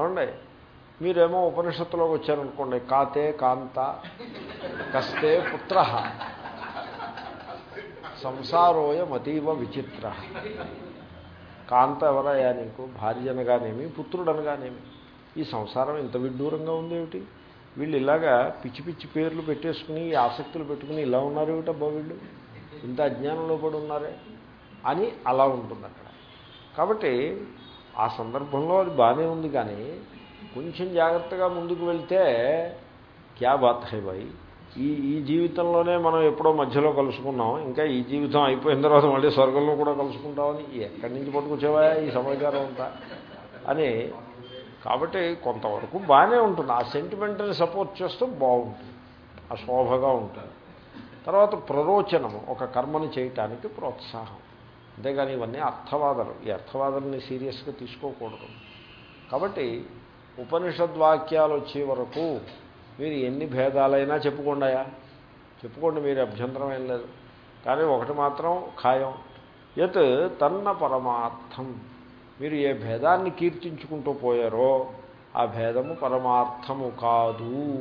ఏమండి? మీరేమో ఉపనిషత్తులోకి వచ్చారనుకోండి కాతే కాంత కస్తే పుత్ర సంసారోయ మతీవ విచిత్ర. కాంత ఎవరయ్యా నీకు? భార్య అనగానేమి పుత్రుడు అనగానేమి ఈ సంసారం ఇంత విడ్డూరంగా ఉందేమిటి? వీళ్ళు ఇలాగా పిచ్చి పిచ్చి పేర్లు పెట్టేసుకుని ఆసక్తులు పెట్టుకుని ఇలా ఉన్నారు ఏమిటబ్బా వీళ్ళు? ఇంత అజ్ఞానంలో పడి ఉన్నారే? అని అలా ఉంటుంది అక్కడ. కాబట్టి ఆ సందర్భంలో అది బాగానే ఉంది కానీ కొంచెం జాగ్రత్తగా ముందుకు వెళ్తే క్యా బాత్ హై ఈ ఈ జీవితంలోనే మనం ఎప్పుడో మధ్యలో కలుసుకున్నాం. ఇంకా ఈ జీవితం అయిపోయిన తర్వాత మళ్ళీ స్వర్గంలో కూడా కలుసుకుంటామని ఎక్కడి నుంచి పట్టుకొచ్చేవా ఈ సమాచారం అంతా? అని కాబట్టి కొంతవరకు బాగానే ఉంటుంది. ఆ సెంటిమెంట్ని సపోర్ట్ చేస్తూ బాగుంటుంది. ఆ శోభగా ఉంటుంది. తర్వాత ప్రరోచనము ఒక కర్మను చేయటానికి ప్రోత్సాహం. అంతేగాని ఇవన్నీ అర్థవాదాలు. ఈ అర్థవాదాలని సీరియస్గా తీసుకోకూడదు. కాబట్టి ఉపనిషద్వాక్యాలు వచ్చే వరకు మీరు ఎన్ని భేదాలైనా చెప్పుకోండాయా? చెప్పుకోండి మీరు అభ్యంతరం ఏం లేదు. కానీ ఒకటి మాత్రం ఖాయం. యత్ తన్న పరమార్థం. మీరు ఏ భేదాన్ని కీర్తించుకుంటూ పోయారో ఆ భేదము పరమార్థము కాదు.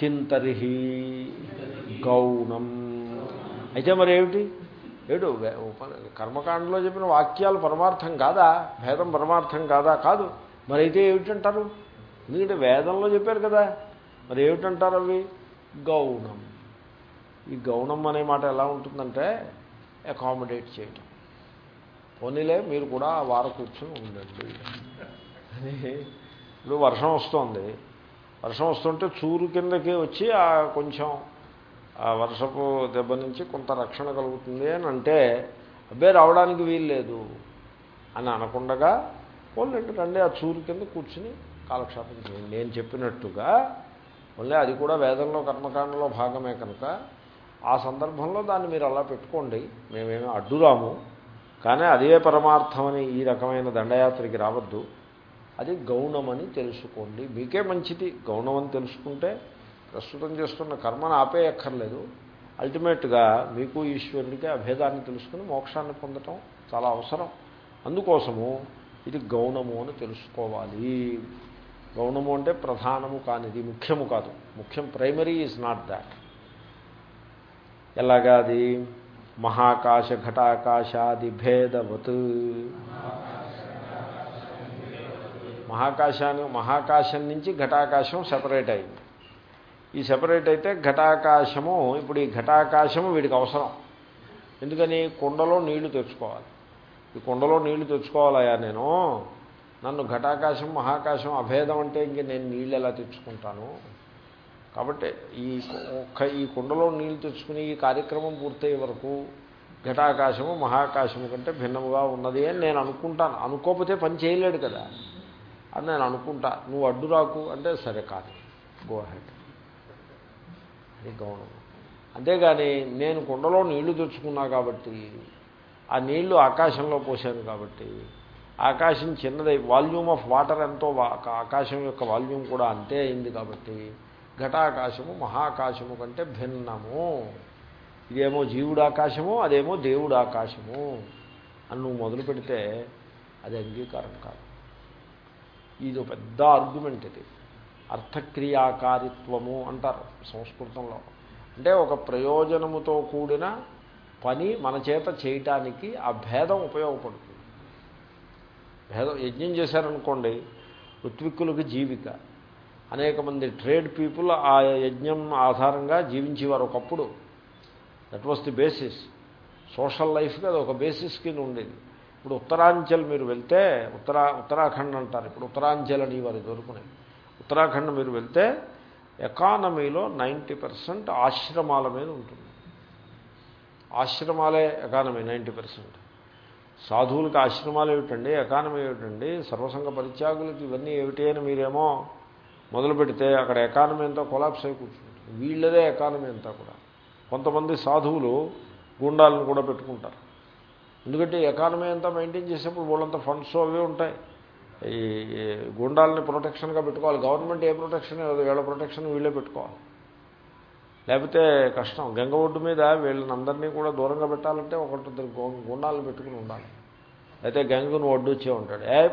కింతరిహి గౌణం. అయితే మరి ఏమిటి ఏడు కర్మకాండలో చెప్పిన వాక్యాలు పరమార్థం కాదా? భేదం పరమార్థం కాదా? కాదు. మరి అయితే ఏమిటంటారు? ఎందుకంటే వేదంలో చెప్పారు కదా. మరి ఏమిటంటారు అవి? గౌణం. ఈ గౌణం అనే మాట ఎలా ఉంటుందంటే అకామిడేట్ చేయటం. పోనీలే మీరు కూడా ఆ వార కూర్చొని ఉండండి. అని ఇప్పుడు వర్షం వస్తుంది. వర్షం వస్తుంటే చూరు కిందకి వచ్చి ఆ కొంచెం ఆ వర్షపు దెబ్బ నుంచి కొంత రక్షణ కలుగుతుంది అని అంటే అబ్బే రావడానికి వీల్లేదు అని అనకుండగా పోలండి రండి ఆ చూరు కింద కూర్చుని కాలక్షేపం చేయండి. నేను చెప్పినట్టుగా మళ్ళీ అది కూడా వేదంలో కర్మకాండలో భాగమే కనుక ఆ సందర్భంలో దాన్ని మీరు అలా పెట్టుకోండి. మేమేమి అడ్డురాము. కానీ అదే పరమార్థమని ఈ రకమైన దండయాత్రకి రావద్దు. అది గౌణమని తెలుసుకోండి. మీకే మంచిది. గౌణమని తెలుసుకుంటే ప్రస్తుతం చేస్తున్న కర్మను ఆపేయక్కర్లేదు. అల్టిమేట్గా మీకు ఈశ్వరుడికి అభేదాన్ని తెలుసుకుని మోక్షాన్ని పొందటం చాలా అవసరం. అందుకోసము ఇది గౌణము అని తెలుసుకోవాలి. గౌణము అంటే ప్రధానము కానిది ముఖ్యము కాదు. ముఖ్యం ప్రైమరీ ఈజ్ నాట్ దాట్ ఎలాగా అది? మహాకాశ ఘటాకాశాది భేదవత్ మహాకాశాన్ని మహాకాశం నుంచి ఘటాకాశం సెపరేట్ అయింది. ఈ సెపరేట్ అయితే ఘటాకాశము ఇప్పుడు ఈ ఘటాకాశము వీడికి అవసరం. ఎందుకని? కుండలో నీళ్ళు తెచ్చుకోవాలి. ఈ కుండలో నీళ్ళు తెచ్చుకోవాలయా నేను. నన్ను ఘటాకాశం మహాకాశం అభేదం అంటే ఇంక నేను నీళ్ళు ఎలా తెచ్చుకుంటాను? కాబట్టి ఈ ఒక్క ఈ కుండలో నీళ్ళు తెచ్చుకుని ఈ కార్యక్రమం పూర్తయ్యే వరకు ఘటాకాశము మహాకాశము కంటే భిన్నముగా ఉన్నది అని నేను అనుకుంటాను. అనుకోకపోతే పని చేయలేడు కదా. అని నేను అనుకుంటా. నువ్వు అడ్డు రాకు అంటే సరే కాదు. గో హెడ్ అది గౌరవం. అంతేగాని నేను కుండలో నీళ్ళు తెచ్చుకున్నా కాబట్టి ఆ నీళ్ళు ఆకాశంలో పోసాను కాబట్టి ఆకాశం చిన్నది వాల్యూమ్ ఆఫ్ వాటర్ ఎంతో ఆకాశం యొక్క వాల్యూమ్ కూడా అంతే అయింది కాబట్టి ఘటాకాశము మహాకాశము కంటే భిన్నము. ఇదేమో జీవుడాకాశము అదేమో దేవుడాకాశము. అని నువ్వు మొదలు పెడితే అది అంగీకారం కాదు. ఇది పెద్ద ఆర్గ్యుమెంట్ ఇది. అర్థక్రియాకారిత్వము అంటారు సంస్కృతంలో. అంటే ఒక ప్రయోజనముతో కూడిన పని మన చేత చేయటానికి ఆ భేదం ఉపయోగపడుతుంది. భేదం యజ్ఞం చేశారనుకోండి ఋత్విక్కులకు జీవిక. అనేక మంది ట్రేడ్ పీపుల్ ఆ యజ్ఞం ఆధారంగా జీవించేవారు ఒకప్పుడు. That was the basis social లైఫ్కి అది ఒక బేసిస్ కింద ఉండేది. ఇప్పుడు ఉత్తరాంచల్ మీరు వెళ్తే ఉత్తరా ఉత్తరాఖండ్ అంటారు. ఇప్పుడు ఉత్తరాంచల్ అని వారు దొరుకున్నాయి ఉత్తరాఖండ్ మీరు వెళ్తే ఎకానమీలో నైంటీ పర్సెంట్ ఆశ్రమాల మీద ఉంటుంది. ఆశ్రమాలే ఎకానమీ నైంటీ పర్సెంట్. సాధువులకి ఆశ్రమాలు ఏమిటండి? ఎకానమీ ఏమిటండి? సర్వసంగ పరిత్యాగులకి ఇవన్నీ ఏమిటి అని మీరేమో మొదలు పెడితే అక్కడ ఎకానమీ అంతా కొలాప్స్ అయి కూర్చుంటుంది. వీళ్ళదే ఎకానమీ అంతా కూడా. కొంతమంది సాధువులు గుండాలను కూడా పెట్టుకుంటారు. ఎందుకంటే ఎకానమీ అంతా మెయింటైన్ చేసేప్పుడు వాళ్ళంతా ఫండ్స్ అవే ఉంటాయి. ఈ గుండాలని ప్రొటెక్షన్గా పెట్టుకోవాలి. గవర్నమెంట్ ఏ ప్రొటెక్షన్ వీళ్ళ ప్రొటెక్షన్ వీళ్ళే పెట్టుకోవాలి. లేకపోతే కష్టం. గంగ ఒడ్డు మీద వీళ్ళని అందరినీ కూడా దూరంగా పెట్టాలంటే ఒకటి గుండాలను పెట్టుకుని ఉండాలి. అయితే గంగను ఒడ్డు వచ్చే ఉంటాడు ఏ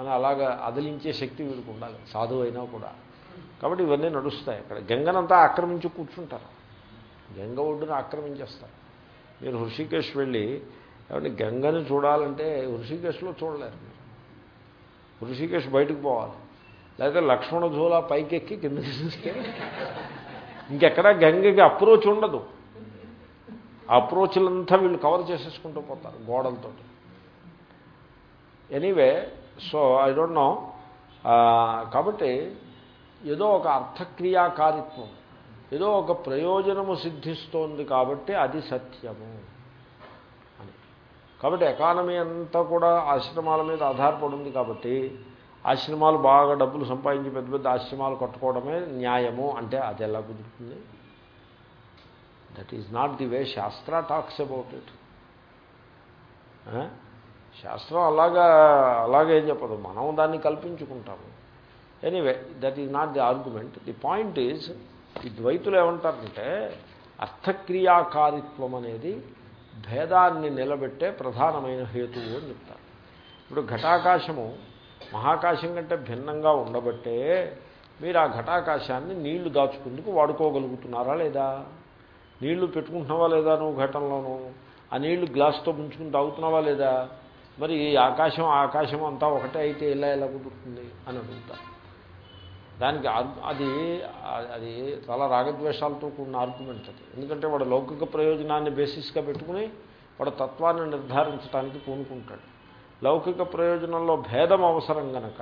అని అలాగా అదిలించే శక్తి వీడికి ఉండాలి. సాధువు అయినా కూడా. కాబట్టి ఇవన్నీ నడుస్తాయి అక్కడ. గంగనంతా ఆక్రమించి కూర్చుంటారు. గంగ ఒడ్డును ఆక్రమించేస్తారు. మీరు హృషికేశ్ వెళ్ళి ఏమంటే గంగని చూడాలంటే హృషికేశ్లో చూడలేరు మీరు. హృషికేశ్ బయటకు పోవాలి. లేకపోతే లక్ష్మణ జోలా పైకెక్కి కిందకి చూస్తే ఇంకెక్కడా గంగకి అప్రోచ్ ఉండదు. అప్రోచ్లంతా వీళ్ళు కవర్ చేసేసుకుంటూ పోతారు గోడలతో anyway so I don't know కాబట్టి ఏదో ఒక అర్థక్రియాకారిత్వం ఏదో ఒక ప్రయోజనము సిద్ధిస్తోంది కాబట్టి అది సత్యము అని. కాబట్టి ఎకానమీ అంతా కూడా ఆశ్రమాల మీద ఆధారపడి ఉంది కాబట్టి ఆశ్రమాలు బాగా డబ్బులు సంపాదించి పెద్ద పెద్ద ఆశ్రమాలు కట్టుకోవడమే న్యాయము అంటే అది ఎలా కుదురుతుంది? That is not the way shastra talks about it శాస్త్రం అలాగా అలాగేం చెప్పదు. మనం దాన్ని కల్పించుకుంటాము. Anyway that is not the argument the point is ఈ ద్వైతులు ఏమంటారంటే అర్థక్రియాకారిత్వం అనేది భేదాన్ని నిలబెట్టే ప్రధానమైన హేతువు అని చెప్తారు. ఇప్పుడు ఘటాకాశము మహాకాశం కంటే భిన్నంగా ఉండబట్టే మీరు ఆ ఘటాకాశాన్ని నీళ్ళు దాచుకుందుకు వాడుకోగలుగుతున్నారా లేదా? నీళ్ళు పెట్టుకుంటున్నావా లేదా నువ్వు ఘటంలోనూ ఆ నీళ్ళు గ్లాస్తో ముంచుకుని తాగుతున్నావా లేదా? మరి ఆకాశం ఆకాశం అంతా ఒకటే అయితే ఇలా ఎలా కుదురుతుంది అని అడుగుతారు దానికి అది అది చాలా రాగద్వేషాలతో కూడిన ఆర్గ్యుమెంట్ అది. ఎందుకంటే వాడు లౌకిక ప్రయోజనాన్ని బేసిస్గా పెట్టుకుని వాడు తత్వాన్ని నిర్ధారించడానికి పూనుకుంటాడు. లౌకిక ప్రయోజనంలో భేదం అవసరం గనక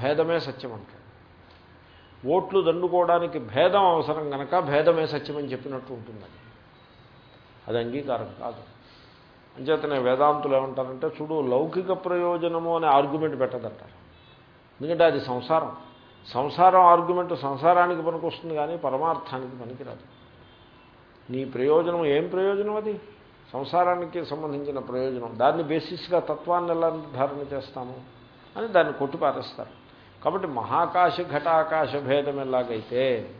భేదమే సత్యం అంటాడు. ఓట్లు దండుకోవడానికి భేదం అవసరం గనక భేదమే సత్యం అని చెప్పినట్టు ఉంటుంది అది అంగీకారం కాదు. అంచేతనే వేదాంతులు ఏమంటారంటే చూడు లౌకిక ప్రయోజనము అనే ఆర్గ్యుమెంట్ పెట్టదంటారు. ఎందుకంటే అది సంసారం. సంసారం ఆర్గ్యుమెంట్ సంసారానికి పనికొస్తుంది కానీ పరమార్థానికి పనికిరాదు. నీ ప్రయోజనం ఏం ప్రయోజనం అది? సంసారానికి సంబంధించిన ప్రయోజనం. దాన్ని బేసిస్గా తత్వాన్ని ఎలా నిర్ధారణ చేస్తాము? అని దాన్ని కొట్టిపారేస్తారు. కాబట్టి మహాకాశ ఘటాకాశ భేదం ఎలాగైతే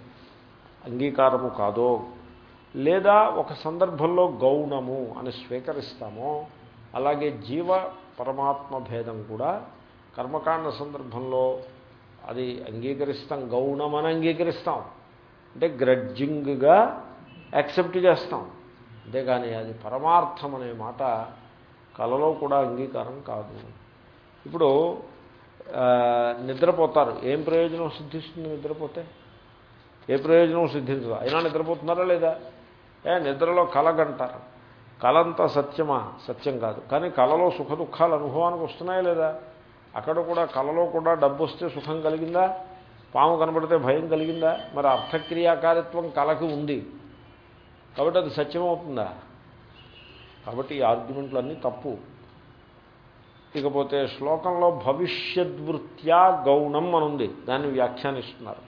అంగీకారము కాదో లేదా ఒక సందర్భంలో గౌణము అని స్వీకరిస్తామో అలాగే జీవ పరమాత్మ భేదం కూడా కర్మకాండ సందర్భంలో అది అంగీకరిస్తాం గౌణమని అంగీకరిస్తాం. అంటే గ్రడ్జింగ్గా యాక్సెప్ట్ చేస్తాం. అంతేగాని అది పరమార్థం అనే మాట కళలో కూడా అంగీకారం కాదు. ఇప్పుడు నిద్రపోతారు. ఏం ప్రయోజనం సిద్ధిస్తుంది నిద్రపోతే? ఏ ప్రయోజనం సిద్ధించదు? అయినా నిద్రపోతున్నారా లేదా? ఏ నిద్రలో కలగంటారు. కలంతా సత్యమా? సత్యం కాదు. కానీ కళలో సుఖ దుఃఖాలు అనుభవానికి వస్తున్నాయా లేదా? అక్కడ కూడా కళలో కూడా డబ్బు వస్తే సుఖం కలిగిందా? పాము కనబడితే భయం కలిగిందా? మరి అర్థక్రియాకారిత్వం కళకి ఉంది. కాబట్టి అది సత్యమవుతుందా? కాబట్టి ఈ ఆర్గ్యుమెంట్లన్నీ తప్పు. ఇకపోతే శ్లోకంలో భవిష్యద్వృత్యా గౌణం అనుంది. దాన్ని వ్యాఖ్యానిస్తున్నారు.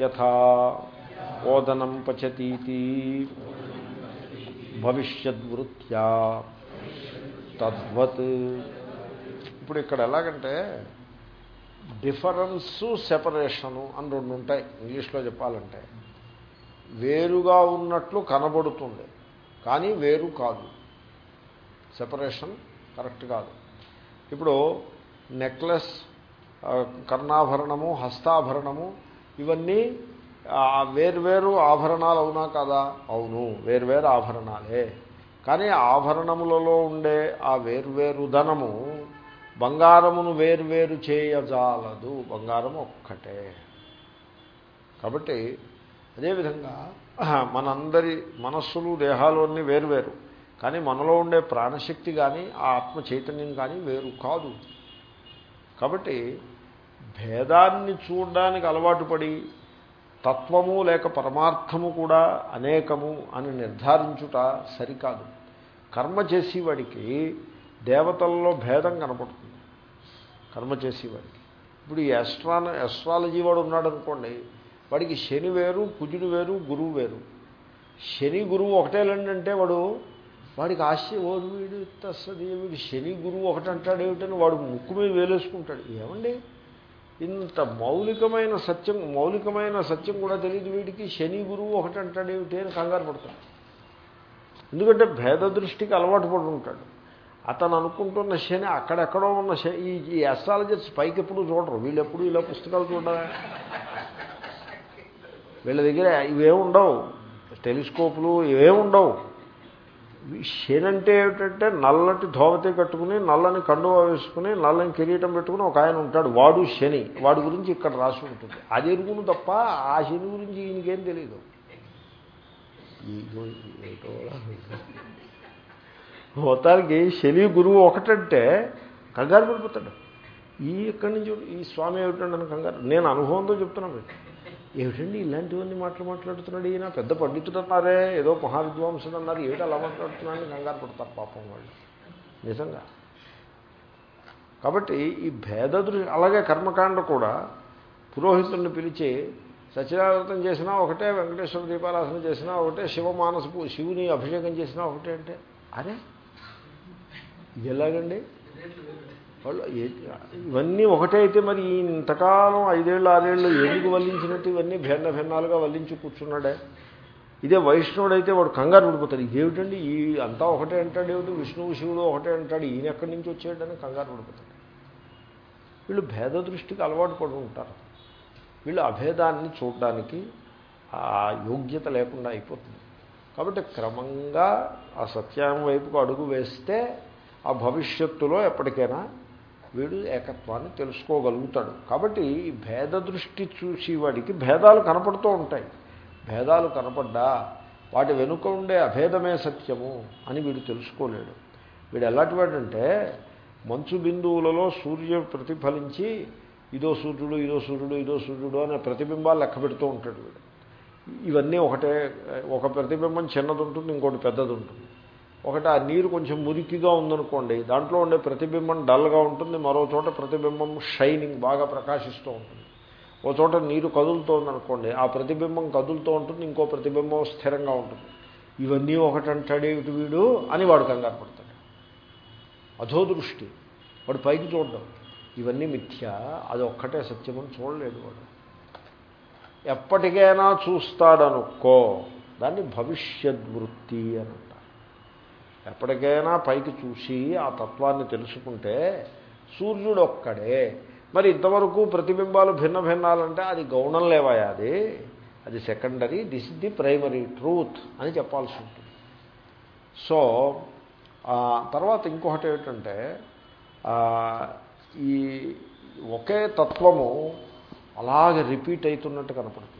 యథా ఓదనం పచతీతి. భవిష్యద్వృత్యా. తద్వత్. ఇప్పుడు ఇక్కడ ఎలాగంటే డిఫరెన్సు సెపరేషను అని రెండు ఉంటాయి ఇంగ్లీష్లో చెప్పాలంటే. వేరుగా ఉన్నట్లు కనబడుతుంది కానీ వేరు కాదు. సెపరేషన్ కరెక్ట్ కాదు. ఇప్పుడు నెక్లెస్ కర్ణాభరణము హస్తాభరణము ఇవన్నీ వేర్వేరు ఆభరణాలు అవునా కదా? అవును వేర్వేరు ఆభరణాలే. కానీ ఆభరణములలో ఉండే ఆ వేర్వేరు ధనము బంగారమును వేర్వేరు చేయజాలదు. బంగారం ఒక్కటే. కాబట్టి అదేవిధంగా మనందరి మనస్సులు దేహాలు అన్నీ వేరువేరు కానీ మనలో ఉండే ప్రాణశక్తి కానీ ఆ ఆత్మ చైతన్యం కానీ వేరు కాదు. కాబట్టి భేదాన్ని చూడడానికి అలవాటు పడి తత్వము లేక పరమార్థము కూడా అనేకము అని నిర్ధారించుట సరికాదు. కర్మ చేసేవాడికి దేవతల్లో భేదం కనపడుతుంది. కర్మ చేసేవాడికి. ఇప్పుడు ఈ ఎస్ట్రాన ఎస్ట్రాలజీ వాడు ఉన్నాడు అనుకోండి వాడికి శని వేరు కుజుడు వేరు గురువు వేరు. శని గురువు ఒకటే అంటే వాడు వాడికి ఆశ్చర్య వీడు తస్సది వీడు శని గురువు ఒకటి అంటాడు ఏమిటని వాడు ముక్కు మీద వేలేసుకుంటాడు. ఏమండి? ఇంత మౌలికమైన సత్యం మౌలికమైన సత్యం కూడా తెలియదు వీడికి. శని గురువు ఒకటి అంటాడేమిటి అని కంగారు పడతాడు ఎందుకంటే భేద దృష్టికి అలవాటు పడి ఉంటాడు. అతను అనుకుంటున్న శని అక్కడెక్కడో ఉన్న ఈ ఈ అస్ట్రాలజర్స్ పైకి ఎప్పుడు చూడరు. వీళ్ళు ఎప్పుడు ఇలా పుస్తకాలు చూడరా? వీళ్ళ దగ్గర ఇవేముండవు టెలిస్కోపులు ఇవేముండవు శని అంటే ఏమిటంటే నల్లటి ధోవతి కట్టుకుని నల్లని కండువా వేసుకుని నల్లని కిరీటం పెట్టుకుని ఒక ఆయన ఉంటాడు. వాడు శని. వాడి గురించి ఇక్కడ రాసి ఉంటుంది. అది ఎరుగును తప్ప ఆ శని గురించి ఈయనకేం తెలియదు మొత్తానికి శని గురువు ఒకటంటే కంగారు పడిపోతాడు. ఈ ఇక్కడి నుంచి ఈ స్వామి ఏమిటండి అని కంగారు. నేను అనుభవంతో చెప్తున్నాను ఏమిటండి ఇలాంటివన్నీ మాటలు మాట్లాడుతున్నాడు ఈయన? పెద్ద పండితుడు అన్నారే ఏదో మహావిద్వాంసుడు అన్నారు ఏమిటి అలా మాట్లాడుతున్నాడని కంగారు పడతారు పాపం వాళ్ళు. నిజంగా. కాబట్టి ఈ భేద దృష్టి అలాగే కర్మకాండ కూడా పురోహితుడిని పిలిచి సత్యనారాయణం చేసినా ఒకటే వెంకటేశ్వర దీపారాధన చేసినా ఒకటే శివ మానసు శివుని అభిషేకం చేసినా ఒకటే అంటే? అరే? ఇది ఎలాగండి? వాళ్ళు ఇవన్నీ ఒకటే అయితే మరి ఇంతకాలం ఐదేళ్ళు ఆరేళ్ళు ఎందుకు వల్లించినట్టు ఇవన్నీ భిన్న భిన్నాలుగా వల్లించి కూర్చున్నాడే? ఇదే వైష్ణవుడు అయితే వాడు కంగారు పడిపోతాడు. ఇదేమిటండి ఈ అంతా ఒకటే అంటాడు ఏమిటి? విష్ణువు శివుడు ఒకటే అంటాడు. ఈయన ఎక్కడి నుంచి వచ్చాడని కంగారు పడిపోతాడు. వీళ్ళు భేద దృష్టికి అలవాటు పడి ఉంటారు. వీళ్ళు అభేదాన్ని చూడడానికి ఆ యోగ్యత లేకుండా అయిపోతుంది. కాబట్టి క్రమంగా ఆ సత్యాయం వైపుకు అడుగు వేస్తే ఆ భవిష్యత్తులో ఎప్పటికైనా వీడు ఏకత్వాన్ని తెలుసుకోగలుగుతాడు. కాబట్టి ఈ భేద దృష్టి చూసేవాడికి భేదాలు కనపడుతూ ఉంటాయి. భేదాలు కనపడ్డా వాటి వెనుక ఉండే అభేదమే సత్యము అని వీడు తెలుసుకోలేడు. వీడు ఎలాంటి వాడంటే మంచు బిందువులలో సూర్య ప్రతిఫలించి ఇదో సూర్యుడు ఇదో సూర్యుడు ఇదో సూర్యుడు అనే ప్రతిబింబాలు లెక్క పెడుతూ ఉంటాడు వీడు. ఇవన్నీ ఒకటే ఒక ప్రతిబింబం చిన్నది ఉంటుంది ఇంకోటి పెద్దది ఉంటుంది. ఒకటి ఆ నీరు కొంచెం మురికిగా ఉందనుకోండి దాంట్లో ఉండే ప్రతిబింబం డల్గా ఉంటుంది మరో చోట ప్రతిబింబం షైనింగ్ బాగా ప్రకాశిస్తూ ఉంటుంది. ఓ చోట నీరు కదులుతోందనుకోండి ఆ ప్రతిబింబం కదులుతూ ఉంటుంది ఇంకో ప్రతిబింబం స్థిరంగా ఉంటుంది. ఇవన్నీ ఒకటంటాడేమిటి వీడు అని వాడు కంగారు పడతాడు. అధోదృష్టి. వాడు పైకి చూడడం. ఇవన్నీ మిథ్య అది ఒక్కటే సత్యమని చూడలేడు వాడు. ఎప్పటికైనా చూస్తాడనుకో దాన్ని భవిష్యద్వృత్తి అని ఎప్పటికైనా పైకి చూసి ఆ తత్వాన్ని తెలుసుకుంటే సూర్యుడు ఒక్కడే మరి ఇంతవరకు ప్రతిబింబాలు భిన్న భిన్నాలంటే అది గౌణం లేవాయా అది? అది secondary this is the primary truth అని చెప్పాల్సి ఉంటుంది. సో తర్వాత ఇంకొకటి ఏమిటంటే ఈ ఒకే తత్వము అలాగే రిపీట్ అవుతున్నట్టు కనపడుతుంది.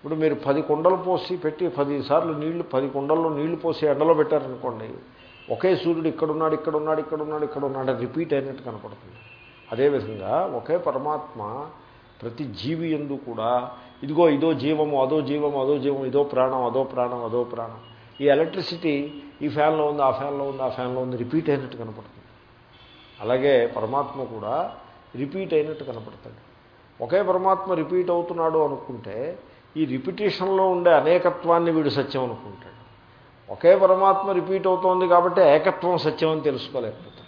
ఇప్పుడు మీరు పది కుండలు పోసి పెట్టి పది సార్లు నీళ్ళు పది కుండల్లో నీళ్ళు పోసి ఎండలో పెట్టారనుకోండి ఒకే సూర్యుడు ఇక్కడున్నాడు ఇక్కడున్నాడు ఇక్కడున్నాడు ఇక్కడున్నాడు రిపీట్ అయినట్టు కనపడుతుంది. అదేవిధంగా ఒకే పరమాత్మ ప్రతి జీవి ఎందు కూడా ఇదిగో ఇదో జీవము అదో జీవము అదో జీవం ఇదో ప్రాణం అదో ప్రాణం అదో ప్రాణం. ఈ ఎలక్ట్రిసిటీ ఈ ఫ్యాన్లో ఉంది ఆ ఫ్యాన్లో ఉంది ఆ ఫ్యాన్లో ఉంది రిపీట్ అయినట్టు కనపడుతుంది. అలాగే పరమాత్మ కూడా రిపీట్ అయినట్టు కనపడతాడు ఒకే పరమాత్మ రిపీట్ అవుతున్నాడు అనుకుంటే ఈ రిపిటేషన్లో ఉండే అనేకత్వాన్ని వీడు సత్యం అనుకుంటాడు. ఒకే పరమాత్మ రిపీట్ అవుతోంది కాబట్టి ఏకత్వం సత్యం అని తెలుసుకోలేకపోతే